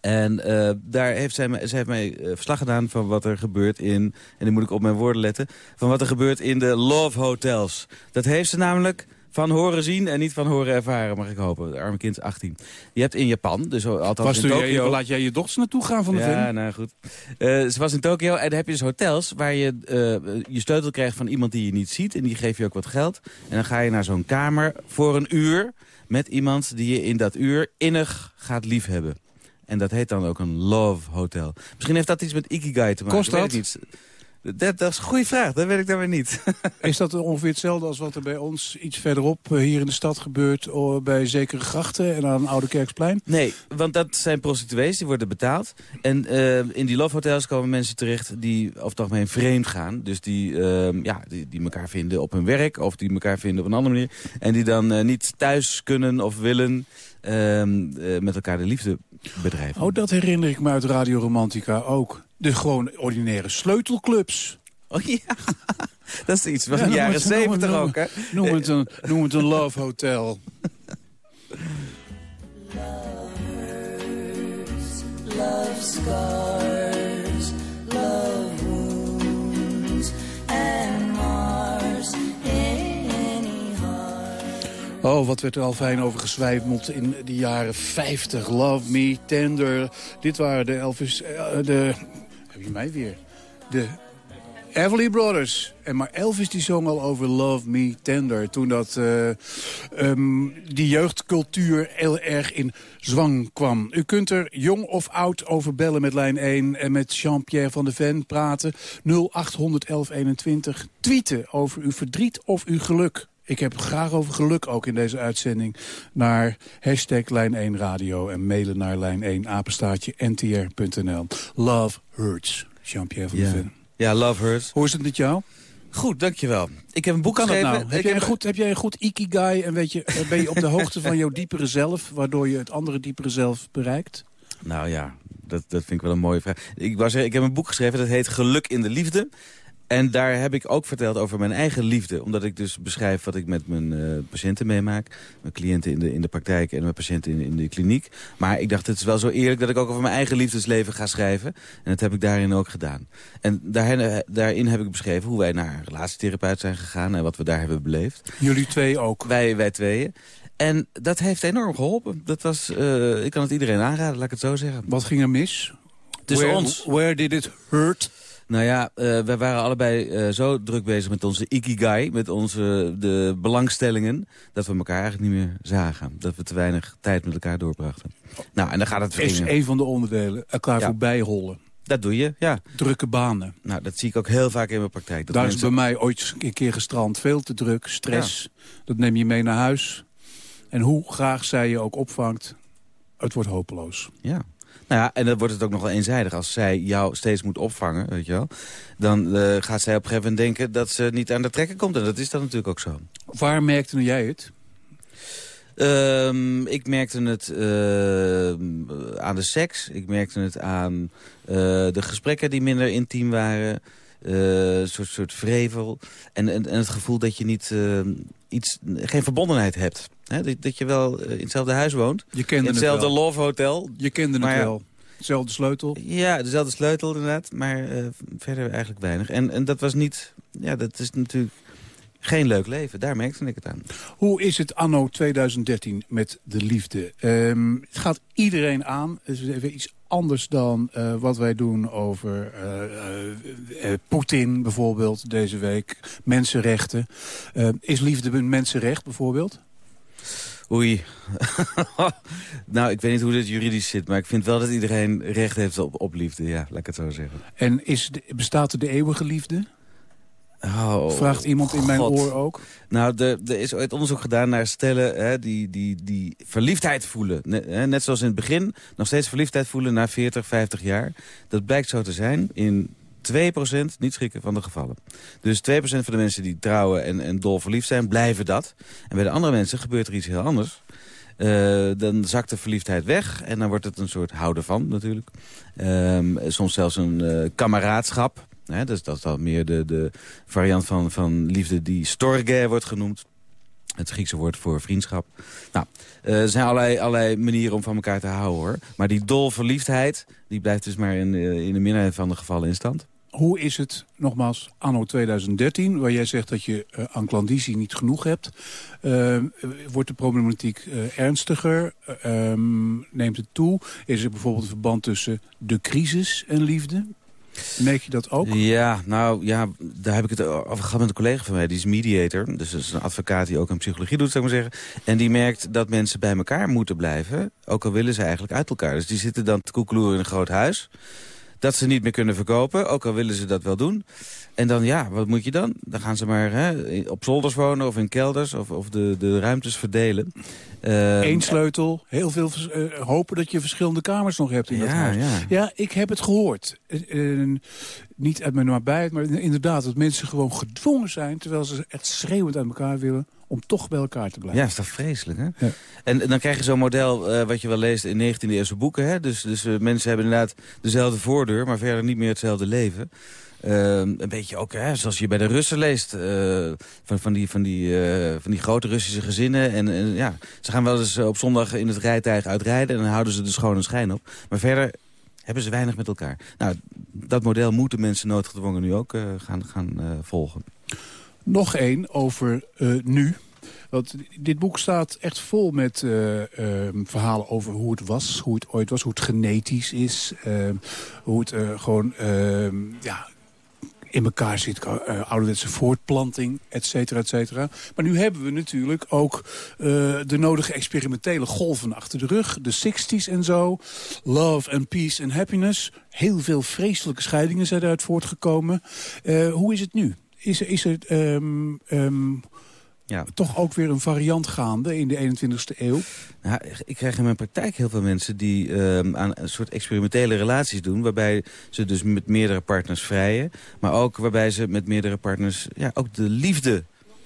En eh, daar heeft zij, zij heeft mij eh, verslag gedaan van wat er gebeurt in... en dan moet ik op mijn woorden letten... van wat er gebeurt in de love hotels. Dat heeft ze namelijk van horen zien en niet van horen ervaren, mag ik hopen. De arme kind is 18. Je hebt in Japan, dus althans Was in Tokio... laat jij je dochters naartoe gaan van de ja, film? nou goed. Eh, ze was in Tokio en dan heb je dus hotels waar je eh, je sleutel krijgt van iemand die je niet ziet. En die geeft je ook wat geld. En dan ga je naar zo'n kamer voor een uur met iemand die je in dat uur innig gaat liefhebben. En dat heet dan ook een love hotel. Misschien heeft dat iets met Ikigai te maken. Kost ik weet dat? het niet. Dat, dat is een goede vraag, dat weet ik dan weer niet. Is dat ongeveer hetzelfde als wat er bij ons iets verderop eh, hier in de stad gebeurt... bij zekere grachten en aan Oude Kerksplein? Nee, want dat zijn prostituees, die worden betaald. En eh, in die love hotels komen mensen terecht die over het algemeen vreemd gaan. Dus die, eh, ja, die, die elkaar vinden op hun werk of die elkaar vinden op een andere manier. En die dan eh, niet thuis kunnen of willen eh, eh, met elkaar de liefde bedrijven. Oh, dat herinner ik me uit Radio Romantica ook. De gewoon ordinaire sleutelclubs. Oh ja, dat is iets van Ja, de jaren zeventig ook, hè? Noem het een, noem het een love hotel. love scars, love wounds, and Mars in any heart. Oh, wat werd er al fijn over gezwijmeld in de jaren 50. Love Me, Tender. Dit waren de Elvis... eh, de, mij weer? De Everly Brothers. En maar Elvis die zong al over Love Me Tender. Toen dat, eh, ehm, die jeugdcultuur heel erg in zwang kwam. U kunt er jong of oud over bellen met lijn 1 en met Jean-Pierre van de Ven praten. 0800 1121. Tweeten over uw verdriet of uw geluk. Ik heb het graag over geluk ook in deze uitzending. Naar hashtag Lijn 1 Radio en mailen naar lijn 1 apenstaatje ntr.nl. Love hurts. Jean-Pierre van de Ven. Ja, Love Hurts. Hoe is het met jou? Goed, dankjewel. Ik heb een boek dat geschreven. nou? Heb jij, een goed, heb jij een goed ikigai en weet je, eh, ben je op de hoogte van jouw diepere zelf... waardoor je het andere diepere zelf bereikt? Nou ja, dat, dat vind ik wel een mooie vraag. Ik, zeggen, ik heb een boek geschreven dat heet Geluk in de Liefde. En daar heb ik ook verteld over mijn eigen liefde. Omdat ik dus beschrijf wat ik met mijn eh, patiënten meemaak. Mijn cliënten in de, in de praktijk en mijn patiënten in, in de kliniek. Maar ik dacht, het is wel zo eerlijk dat ik ook over mijn eigen liefdesleven ga schrijven. En dat heb ik daarin ook gedaan. En daarin, daarin heb ik beschreven hoe wij naar een relatietherapeut zijn gegaan... en wat we daar hebben beleefd. Jullie twee ook? Wij, wij tweeën. En dat heeft enorm geholpen. Dat was, eh, ik kan het iedereen aanraden, laat ik het zo zeggen. Wat ging er mis? Tussen Where- ons. Where did it hurt? Nou ja, eh wij waren allebei eh, zo druk bezig met onze ikigai, met onze de belangstellingen, dat we elkaar eigenlijk niet meer zagen. Dat we te weinig tijd met elkaar doorbrachten. Nou, en dan gaat het Is een van de onderdelen. Elkaar Ja. voorbij hollen. Dat doe je, ja. Drukke banen. Nou, dat zie ik ook heel vaak in mijn praktijk. Dat Daar is bij mij ooit een keer gestrand. Veel te druk, stress. Dat neem je mee naar huis. En hoe graag zij je ook opvangt, het wordt hopeloos. Ja. Nou ja, en dan wordt het ook nog wel eenzijdig. Als zij jou steeds moet opvangen, weet je wel... dan eh, gaat zij op een gegeven moment denken dat ze niet aan de trekken komt. En dat is dan natuurlijk ook zo. Waar merkte jij het? Ehm, ik merkte het ehm, aan de seks. Ik merkte het aan eh, de gesprekken die minder intiem waren. Eh, een soort, soort vrevel. En, en, en het gevoel dat je niet, ehm, iets, geen verbondenheid hebt. Hè, dat, dat je wel eh, in hetzelfde huis woont. Je kende in het hetzelfde. Love Hotel. Je kende Maar het wel. Hetzelfde sleutel. Ja, dezelfde sleutel inderdaad. Maar eh, verder eigenlijk weinig. En, en dat was niet... Ja, dat is natuurlijk geen leuk leven. Daar merkte ik het aan. Hoe is het anno 2013 met de liefde? Ehm, het gaat iedereen aan. Het is even iets anders dan eh, wat wij doen over eh, eh, Poetin bijvoorbeeld deze week. Mensenrechten. Is liefde een mensenrecht bijvoorbeeld? Oei. nou, ik weet niet hoe dit juridisch zit, maar ik vind wel dat iedereen recht heeft op, op liefde. Ja, laat ik het zo zeggen. En is de, bestaat er de eeuwige liefde? Oh, Vraagt iemand in mijn God. oor ook. Nou, er, er is ooit onderzoek gedaan naar stellen hè, die, die, die verliefdheid voelen. Net, hè, net zoals in het begin, nog steeds verliefdheid voelen na 40, 50 jaar. Dat blijkt zo te zijn in 2%, niet schrikken, van de gevallen. Dus 2% van de mensen die trouwen en, en dol verliefd zijn, blijven dat. En bij de andere mensen gebeurt er iets heel anders. Eh, dan zakt de verliefdheid weg en dan wordt het een soort houden van natuurlijk. Ehm, soms zelfs een eh, kameraadschap. Dus dat is dan meer de, de variant van, van liefde die storge wordt genoemd. Het Griekse woord voor vriendschap. Nou, eh, er zijn allerlei, allerlei manieren om van elkaar te houden hoor. Maar die dol verliefdheid, die blijft dus maar in, eh, in de minderheid van de gevallen in stand. Hoe is het, nogmaals, anno 2013, waar jij zegt dat je eh, aan klandizie niet genoeg hebt. wordt de problematiek ernstiger? Eh, ehm, neemt het toe? Is er bijvoorbeeld een verband tussen de crisis en liefde? Merk je dat ook? Ja, nou ja, daar heb ik het over gehad met een collega van mij. Die is mediator, dus dat is een advocaat die ook aan psychologie doet, zou ik maar zeggen. En die merkt dat mensen bij elkaar moeten blijven, ook al willen ze eigenlijk uit elkaar. Dus die zitten dan te koekeloeren in een groot huis. Dat ze niet meer kunnen verkopen, ook al willen ze dat wel doen. En dan, ja, wat moet je dan? Dan gaan ze maar hè, op zolders wonen of in kelders of, of de, de ruimtes verdelen. Ehm, Eén sleutel, heel veel eh, hopen dat je verschillende kamers nog hebt in dat huis. ja. ja, ik heb het gehoord. Eh, eh, niet uit mijn nabijheid, maar inderdaad dat mensen gewoon gedwongen zijn... terwijl ze echt schreeuwend uit elkaar willen om toch bij elkaar te blijven. Ja, is toch vreselijk, hè? En, en dan krijg je zo'n model eh, wat je wel leest in 19e eeuwse boeken. Hè? Dus, dus eh, mensen hebben inderdaad dezelfde voordeur, maar verder niet meer hetzelfde leven. Ehm, een beetje ook, hè, zoals je bij de Russen leest, eh, van, van, die, van, die, van die grote Russische gezinnen. En, en ja, ze gaan wel eens op zondag in het rijtuig uitrijden en dan houden ze de schone schijn op. Maar verder hebben ze weinig met elkaar. Nou, dat model moeten mensen noodgedwongen nu ook gaan, gaan volgen. Nog één over eh, nu. Want dit boek staat echt vol met eh, ehm, verhalen over hoe het was, hoe het ooit was, hoe het genetisch is. ehm, hoe het eh, gewoon, ehm, ja, in elkaar zit. eh, ouderwetse voortplanting, et cetera, et cetera. Maar nu hebben we natuurlijk ook de nodige experimentele golven achter de rug. De 60s en zo. Love and peace and happiness. Heel veel vreselijke scheidingen zijn eruit voortgekomen. Hoe is het nu? Is, er- is er ehm, ehm, Ja. toch ook weer een variant gaande in de 21ste eeuw? Ja, ik krijg in mijn praktijk heel veel mensen die ehm, aan een soort experimentele relaties doen... waarbij ze dus met meerdere partners vrijen... maar ook waarbij ze met meerdere partners ja, ook de liefde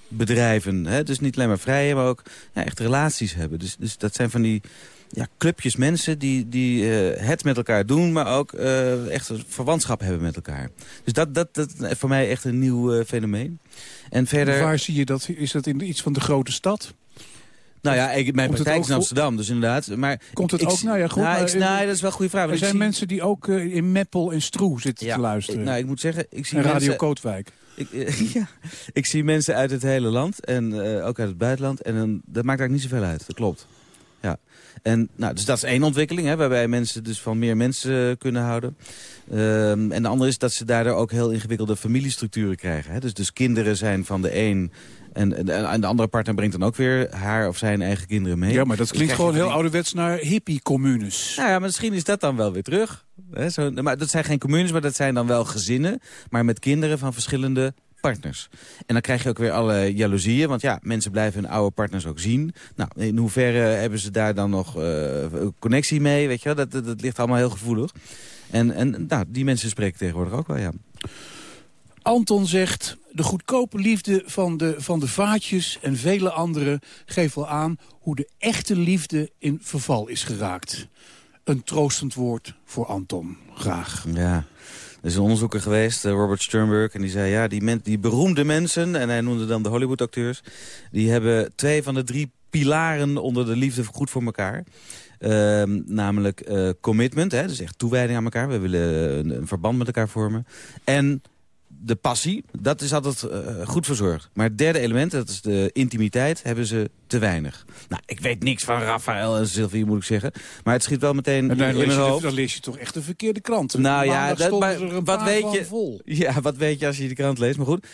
bedrijven. Hè? Dus niet alleen maar vrijen, maar ook ja, echt relaties hebben. Dus, dus dat zijn van die ja, clubjes mensen die, die eh, het met elkaar doen... maar ook eh, echt een verwantschap hebben met elkaar. Dus dat, dat, dat is voor mij echt een nieuw eh, fenomeen. En verder... Waar zie je dat? Is dat in iets van de grote stad? Nou ja, ik, mijn Komt praktijk ook is in Amsterdam, dus inderdaad. Maar Komt het ik, ook? Nou ja, goed. Nou, ik, nou, dat is wel een goede vraag. Er zijn zie- mensen die ook in Meppel en Stroe zitten te luisteren. Nou, ik moet zeggen, ik zie en Radio mensen... Kootwijk. Ik, ja, ik zie mensen uit het hele land en ook uit het buitenland. En dan, dat maakt eigenlijk niet zoveel uit, dat klopt. En, nou, dus dat is één ontwikkeling, hè, waarbij mensen dus van meer mensen eh, kunnen houden. Ehm, en de andere is dat ze daardoor ook heel ingewikkelde familiestructuren krijgen. Hè. Dus, dus kinderen zijn van de een... En, de andere partner brengt dan ook weer haar of zijn eigen kinderen mee. Ja, maar dat klinkt gewoon heel ouderwets naar hippie-communes. nou ja, maar misschien is dat dan wel weer terug. Zo, maar dat zijn geen communes, maar dat zijn dan wel gezinnen. Maar met kinderen van verschillende partners. En dan krijg je ook weer alle jaloezieën. Want ja, mensen blijven hun oude partners ook zien. Nou, in hoeverre hebben ze daar dan nog eh, connectie mee? Weet je wel? Dat, dat, dat ligt allemaal heel gevoelig. En, en nou, die mensen spreken tegenwoordig ook wel, ja. Anton zegt, de goedkope liefde van de, van de vaatjes en vele anderen... geeft wel aan hoe de echte liefde in verval is geraakt. Een troostend woord voor Anton. Graag. Ja. Er is een onderzoeker geweest, eh, Robert Sternberg, en die zei... ja, die, die beroemde mensen, en hij noemde dan de Hollywood-acteurs... die hebben twee van de drie pilaren onder de liefde goed voor elkaar. Ehm, namelijk eh, commitment, hè, dus echt toewijding aan elkaar. We willen een, een verband met elkaar vormen. En de passie, dat is altijd eh, goed verzorgd. Maar het derde element, dat is de intimiteit, hebben ze te weinig. Nou, ik weet niks van Rafael en Sylvie, moet ik zeggen. Maar het schiet wel meteen in mijn hoofd. dan lees je toch echt de verkeerde krant. Nou ja, dat, maar wat weet je? vol. Ja, wat weet je als je de krant leest? Maar goed,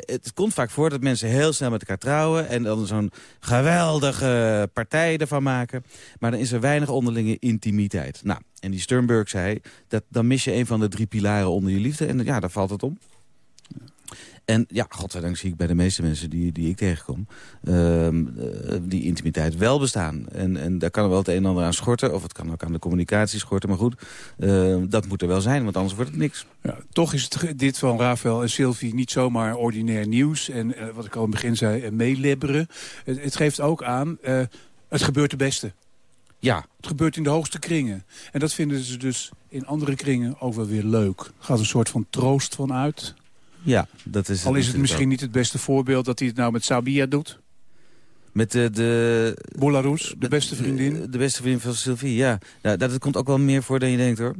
het komt vaak voor dat mensen heel snel met elkaar trouwen... en dan zo'n geweldige partij ervan maken. Maar dan is er weinig onderlinge intimiteit. Nou, en die Sternberg zei, dat, dan mis je een van de drie pilaren onder je liefde. En ja, daar valt het om. En ja, godzijdank zie ik bij de meeste mensen die, die ik tegenkom... ehm, eh, die intimiteit wel bestaan. En, en daar kan er wel het een en ander aan schorten. Of het kan ook aan de communicatie schorten. Maar goed, ehm, dat moet er wel zijn, want anders wordt het niks. Ja, toch is het, dit van Rafael en Sylvie niet zomaar ordinair nieuws. En eh, wat ik al in het begin zei, eh, meelibberen. Het, het geeft ook aan, het gebeurt de beste. Ja. Het gebeurt in de hoogste kringen. En dat vinden ze dus in andere kringen ook wel weer leuk. Er gaat een soort van troost van uit. Ja, dat is Al is het misschien ook. niet het beste voorbeeld dat hij het nou met Sabia doet. Met de... de Boularoes, de beste vriendin. De, de beste vriendin van Sylvie, ja. ja. Dat komt ook wel meer voor dan je denkt, hoor.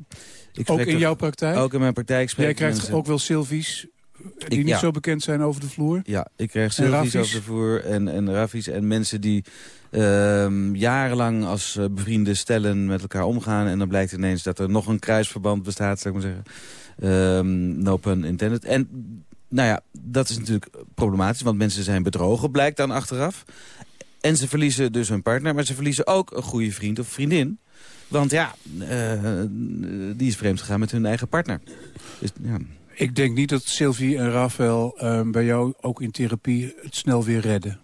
Ik Ook in jouw praktijk? Ook in mijn praktijk spreek Jij krijgt mensen. ook wel Sylvies eh, die Ik- niet ja. zo bekend zijn over de vloer. Ja, ik krijg Sylvies over de vloer en, en Raffies. En mensen die ehm, jarenlang als eh, bevriende stellen met elkaar omgaan. En dan blijkt ineens dat er nog een kruisverband bestaat, zou ik maar zeggen. Ehm, no pun intended. En nou ja, dat is natuurlijk problematisch, want mensen zijn bedrogen, blijkt dan achteraf. En ze verliezen dus hun partner, maar ze verliezen ook een goede vriend of vriendin. Want ja, eh, die is vreemd gegaan met hun eigen partner. Dus, ja. Ik denk niet dat Sylvie en Rafael eh, bij jou ook in therapie het snel weer redden.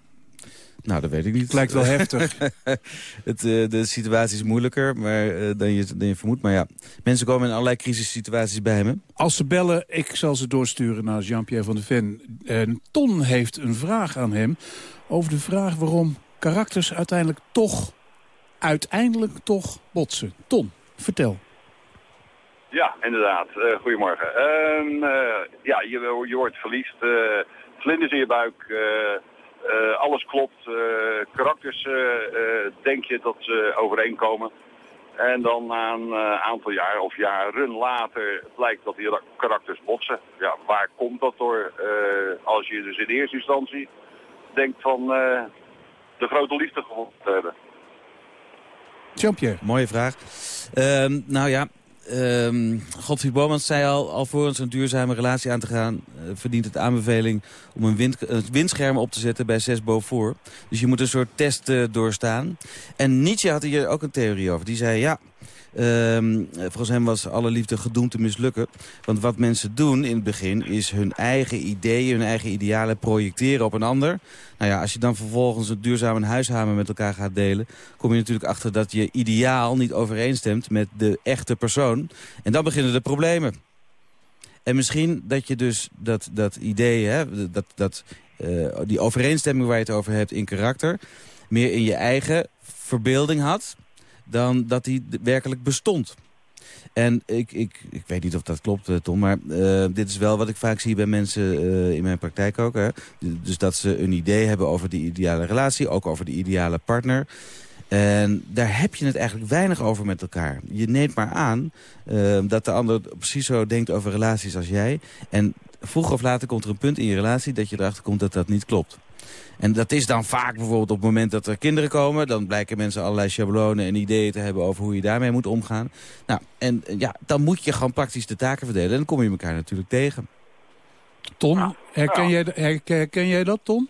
Nou, dat weet ik niet. Het lijkt wel heftig. het, eh, de situatie is moeilijker maar, eh, dan, je, dan je vermoedt. Maar ja, mensen komen in allerlei crisissituaties bij me. Als ze bellen, ik zal ze doorsturen naar Jean-Pierre van de Ven. En Ton heeft een vraag aan hem over de vraag waarom karakters uiteindelijk toch, uiteindelijk toch botsen. Ton, vertel. Ja, inderdaad. Eh, goedemorgen. Ehm, eh, ja, je, je wordt verliefd. eh vlinders in je buik. Eh, alles klopt. eh, karakters eh, eh, denk je dat ze overeenkomen. En dan na een eh, aantal jaar of jaren later blijkt dat die ra- karakters botsen. Ja, waar komt dat door? Eh, als je dus in eerste instantie denkt van eh, de grote liefde gevonden te hebben. Jean-Pierre. Mooie vraag. Ehm, nou ja, ehm Godfried Bomans zei al, alvorens een duurzame relatie aan te gaan... eh, verdient het aanbeveling om een, een windscherm op te zetten bij 6 voor. Dus je moet een soort test eh, doorstaan. En Nietzsche had hier ook een theorie over. Die zei, ja, ehm, volgens hem was alle liefde gedoemd te mislukken. Want wat mensen doen in het begin is hun eigen ideeën, hun eigen idealen projecteren op een ander. Nou ja, als je dan vervolgens een duurzaam huishamer met elkaar gaat delen... kom je natuurlijk achter dat je ideaal niet overeenstemt met de echte persoon. En dan beginnen de problemen. En misschien dat je dus dat, dat idee, hè, dat, dat, eh, die overeenstemming waar je het over hebt in karakter... meer in je eigen verbeelding had dan dat d- werkelijk bestond. En ik, ik, ik weet niet of dat klopt, eh, Tom, maar eh, dit is wel wat ik vaak zie bij mensen eh, in mijn praktijk ook. Hè. Dus dat ze een idee hebben over die ideale relatie, ook over de ideale partner. En daar heb je het eigenlijk weinig over met elkaar. Je neemt maar aan dat de ander precies zo denkt over relaties als jij. En vroeg of later komt er een punt in je relatie dat je erachter komt dat dat niet klopt. En dat is dan vaak bijvoorbeeld op het moment dat er kinderen komen. Dan blijken mensen allerlei schablonen en ideeën te hebben over hoe je daarmee moet omgaan. Nou, en ja, dan moet je gewoon praktisch de taken verdelen. En dan kom je elkaar natuurlijk tegen. Ton, herken, jij, herken, jij dat, Ton?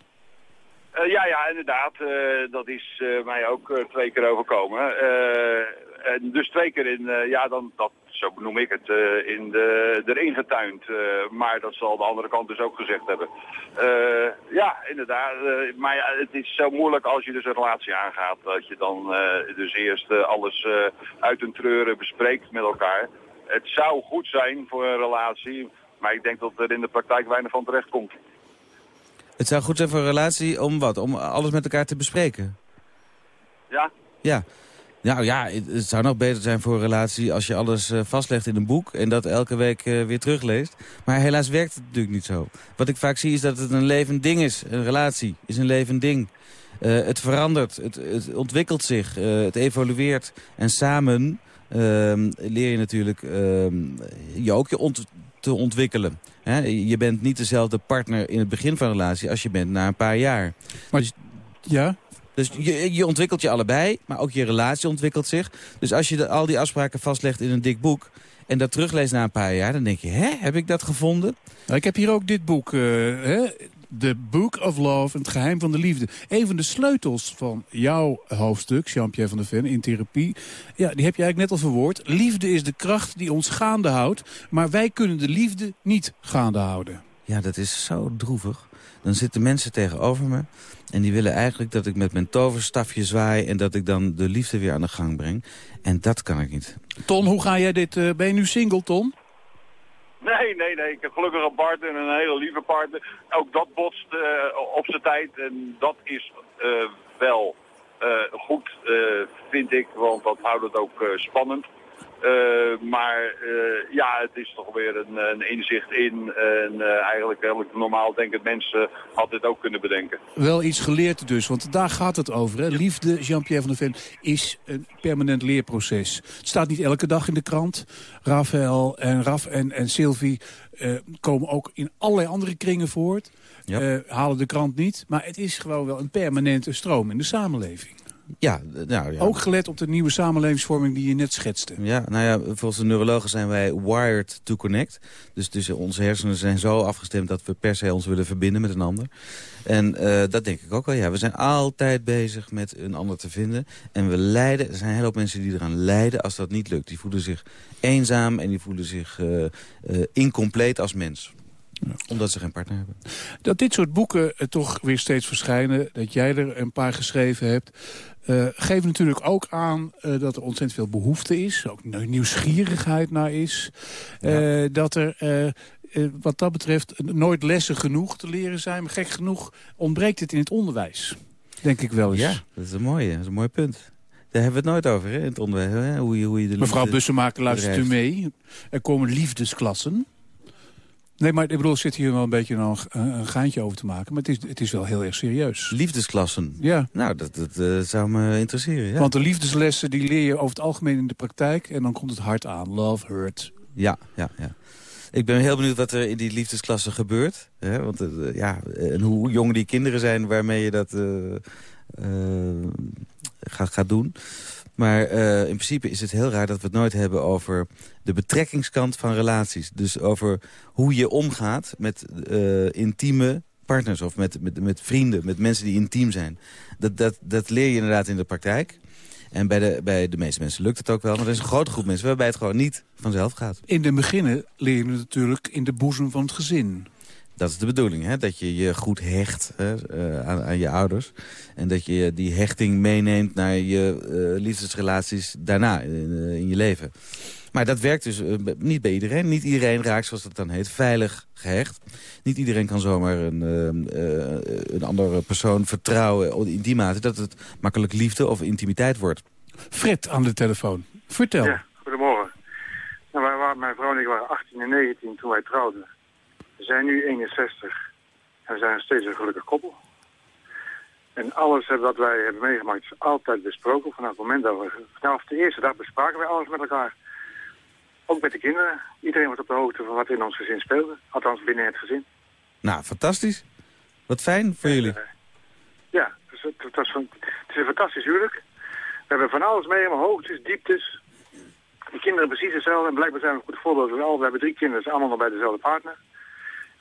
Eh, ja, ja, inderdaad. eh, dat is eh, mij ook twee keer overkomen. Eh, en dus twee keer in, eh, ja, dan, dat, zo benoem ik het, eh, in de, erin getuind. Eh, maar dat zal de andere kant dus ook gezegd hebben. Eh, ja, inderdaad. maar ja, het is zo moeilijk als je dus een relatie aangaat. Dat je dan dus eerst alles uit een treuren bespreekt met elkaar. Het zou goed zijn voor een relatie. Maar ik denk dat er in de praktijk weinig van terecht komt. Het zou goed zijn voor een relatie om wat? Om alles met elkaar te bespreken? Ja? Ja. Nou ja, het, zou nog beter zijn voor een relatie als je alles eh, vastlegt in een boek... en dat elke week eh, weer terugleest. Maar helaas werkt het natuurlijk niet zo. Wat ik vaak zie is dat het een levend ding is. Een relatie is een levend ding. Eh, het verandert, het, ontwikkelt zich, het evolueert. En samen ehm, leer je natuurlijk ehm, je ook je te ontwikkelen. Je bent niet dezelfde partner in het begin van een relatie als je bent na een paar jaar. Maar, ja? Dus je, je ontwikkelt je allebei, maar ook je relatie ontwikkelt zich. Dus als je de, al die afspraken vastlegt in een dik boek... en dat terugleest na een paar jaar, dan denk je... hè, heb ik dat gevonden? Nou, ik heb hier ook dit boek, eh, hè? The Book of Love, het geheim van de liefde. Een van de sleutels van jouw hoofdstuk, Jean-Pierre van der Ven, in therapie... Ja, die heb je eigenlijk net al verwoord. Liefde is de kracht die ons gaande houdt... maar wij kunnen de liefde niet gaande houden. Ja, dat is zo droevig. Dan zitten mensen tegenover me... en die willen eigenlijk dat ik met mijn toverstafje zwaai... en dat ik dan de liefde weer aan de gang breng. En dat kan ik niet. Ton, hoe ga jij dit... eh, ben je nu single, Ton? Nee, nee, nee. Ik heb gelukkig een partner en een hele lieve partner. Ook dat botst eh, op zijn tijd. En dat is eh, wel eh, goed, eh, vind ik. Want dat houdt het ook eh, spannend. Eh, maar eh, ja, het is toch weer een, een inzicht in. En eh, eigenlijk, eigenlijk normaal denken mensen had dit ook kunnen bedenken. Wel iets geleerd dus, want daar gaat het over. Hè? Liefde, Jean-Pierre van der Ven, is een permanent leerproces. Het staat niet elke dag in de krant. Raphaël en Raf en, en Sylvie eh, komen ook in allerlei andere kringen voort. Eh, halen de krant niet. Maar het is gewoon wel een permanente stroom in de samenleving. Ja, nou ja. Ook gelet op de nieuwe samenlevingsvorming die je net schetste. Ja, nou ja, volgens de neurologen zijn wij wired to connect. Dus, dus onze hersenen zijn zo afgestemd dat we per se ons willen verbinden met een ander. En eh, dat denk ik ook wel, ja. We zijn altijd bezig met een ander te vinden. En we lijden, er zijn een hele hoop mensen die eraan lijden als dat niet lukt. Die voelen zich eenzaam en die voelen zich eh, eh, incompleet als mens. Omdat ze geen partner hebben. Dat dit soort boeken eh, toch weer steeds verschijnen, dat jij er een paar geschreven hebt... eh geeft natuurlijk ook aan eh, dat er ontzettend veel behoefte is. Ook nieuw- nieuwsgierigheid naar is. Dat er wat dat betreft nooit lessen genoeg te leren zijn. Maar gek genoeg ontbreekt het in het onderwijs. Denk ik wel eens. Ja, dat is een mooie, dat is een mooi punt. Daar hebben we het nooit over, hè, in het onderwijs. Hè? Hoe je, hoe je de Mevrouw Bussemaker luistert u mee. Er komen liefdesklassen. Nee, maar ik bedoel, zit hier wel een beetje een, een geintje over te maken. Maar het is, het is wel heel erg serieus. Liefdesklassen? Ja. Nou, dat, dat eh, zou me interesseren, ja. Want de liefdeslessen die leer je over het algemeen in de praktijk. En dan komt het hard aan. Love, hurt. Ja, ja, ja. Ik ben heel benieuwd wat er in die liefdesklasse gebeurt. Hè? Want, eh, ja, en hoe jong die kinderen zijn waarmee je dat eh, gaat, gaat doen. Maar eh, in principe is het heel raar dat we het nooit hebben over de betrekkingskant van relaties. Dus over hoe je omgaat met eh, intieme partners of met, met, met vrienden, met mensen die intiem zijn. Dat, dat, dat leer je inderdaad in de praktijk. En bij de, bij de meeste mensen lukt het ook wel. Maar er is een grote groep mensen waarbij het gewoon niet vanzelf gaat. In de beginnen leer je natuurlijk in de boezem van het gezin. Dat is de bedoeling, hè? dat je je goed hecht hè, eh, aan, aan je ouders. En dat je die hechting meeneemt naar je eh, liefdesrelaties daarna in, eh, in je leven. Maar dat werkt dus niet bij iedereen. Niet iedereen raakt, zoals dat dan heet, veilig gehecht. Niet iedereen kan zomaar een, eh, eh, een andere persoon vertrouwen in die mate... dat het makkelijk liefde of intimiteit wordt. Fred aan de telefoon. Vertel. Ja, goedemorgen. Nou, wij waren, mijn vrouw en ik waren 18 en 19 toen wij trouwden. We zijn nu 61 en we zijn nog steeds een gelukkig koppel. En alles wat wij hebben meegemaakt is altijd besproken. Vanaf het moment dat we... Vanaf de eerste dag bespraken wij alles met elkaar. Ook met de kinderen. Iedereen was op de hoogte van wat in ons gezin speelde. Althans binnen het gezin. Nou, fantastisch. Wat fijn voor jullie. Ja, dus het, het, was van- het is een fantastisch huwelijk. We hebben van alles meegemaakt, hoogtes, dieptes. De kinderen precies hetzelfde. En blijkbaar zijn we een goed voorbeeld. We hebben- we hebben drie kinderen, allemaal nog bij dezelfde partner.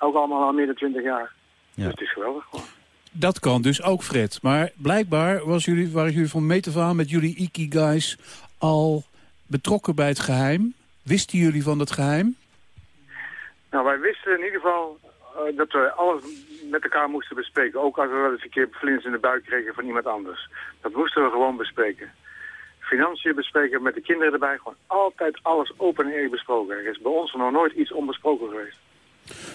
Ook allemaal al meer dan 20 jaar. Dus het is geweldig gewoon. Dat kan dus ook, Fred. Maar blijkbaar was jullie, waren jullie van meet af aan met jullie Iki-guys al betrokken bij het geheim. Wisten jullie van dat geheim? Nou, wij wisten in ieder geval eh, dat we alles met elkaar moesten bespreken. Ook als we wel eens een keer vlinders in de buik kregen van iemand anders. Dat moesten we gewoon bespreken. Financiën bespreken met de kinderen erbij. Gewoon altijd alles open en eerlijk besproken. Er is bij ons nog nooit iets onbesproken geweest.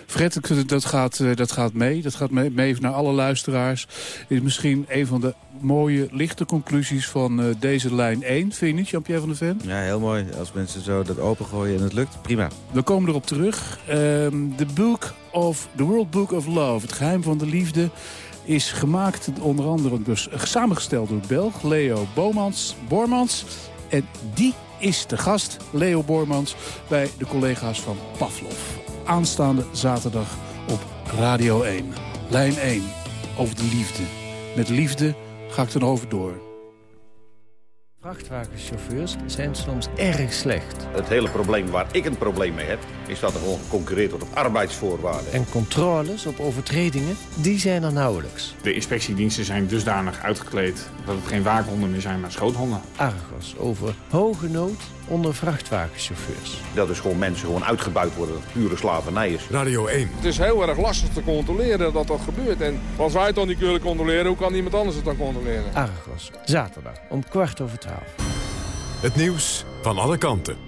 Fred, dat gaat, eh, dat gaat mee. Dat gaat mee, mee naar alle luisteraars. Dit is misschien een van de mooie, lichte conclusies van eh, deze lijn 1. Vind je niet, Jean-Pierre van der Ven? Ja, heel mooi. Als mensen zo dat opengooien en het lukt, prima. We komen erop terug. Ehm, The Book of The World Book of Love, het geheim van de liefde, is gemaakt onder andere dus samengesteld door Belg Leo Bomans, Bormans. En die is de gast, Leo Bormans, bij de collega's van Pavlov. Aanstaande zaterdag op Radio 1. Lijn 1, over de liefde. Met liefde ga ik er over door. Vrachtwagenchauffeurs zijn soms erg slecht. Het hele probleem waar ik een probleem mee heb... is dat er gewoon geconcurreerd wordt op arbeidsvoorwaarden. En controles op overtredingen, die zijn er nauwelijks. De inspectiediensten zijn dusdanig uitgekleed dat het geen waakhonden meer zijn, maar schoothonden. Argos over hoge nood onder vrachtwagenchauffeurs. Dat is gewoon mensen gewoon uitgebuit worden, dat pure slavernij is. Radio 1. Het is heel erg lastig te controleren dat dat gebeurt. En als wij het dan niet kunnen controleren, hoe kan iemand anders het dan controleren? Argos, zaterdag om kwart over twaalf. Het nieuws van alle kanten.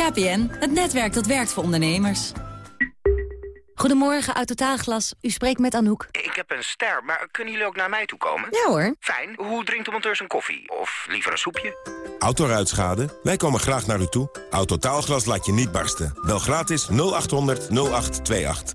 KPN, het netwerk dat werkt voor ondernemers. Goedemorgen, uit Totaalglas. U spreekt met Anouk. Ik heb een ster, maar kunnen jullie ook naar mij toe komen? Ja hoor. Fijn. Hoe drinkt de monteur zijn koffie? Of liever een soepje? Autoruitschade? Wij komen graag naar u toe. Autotaalglas laat je niet barsten. Bel gratis 0800 0828.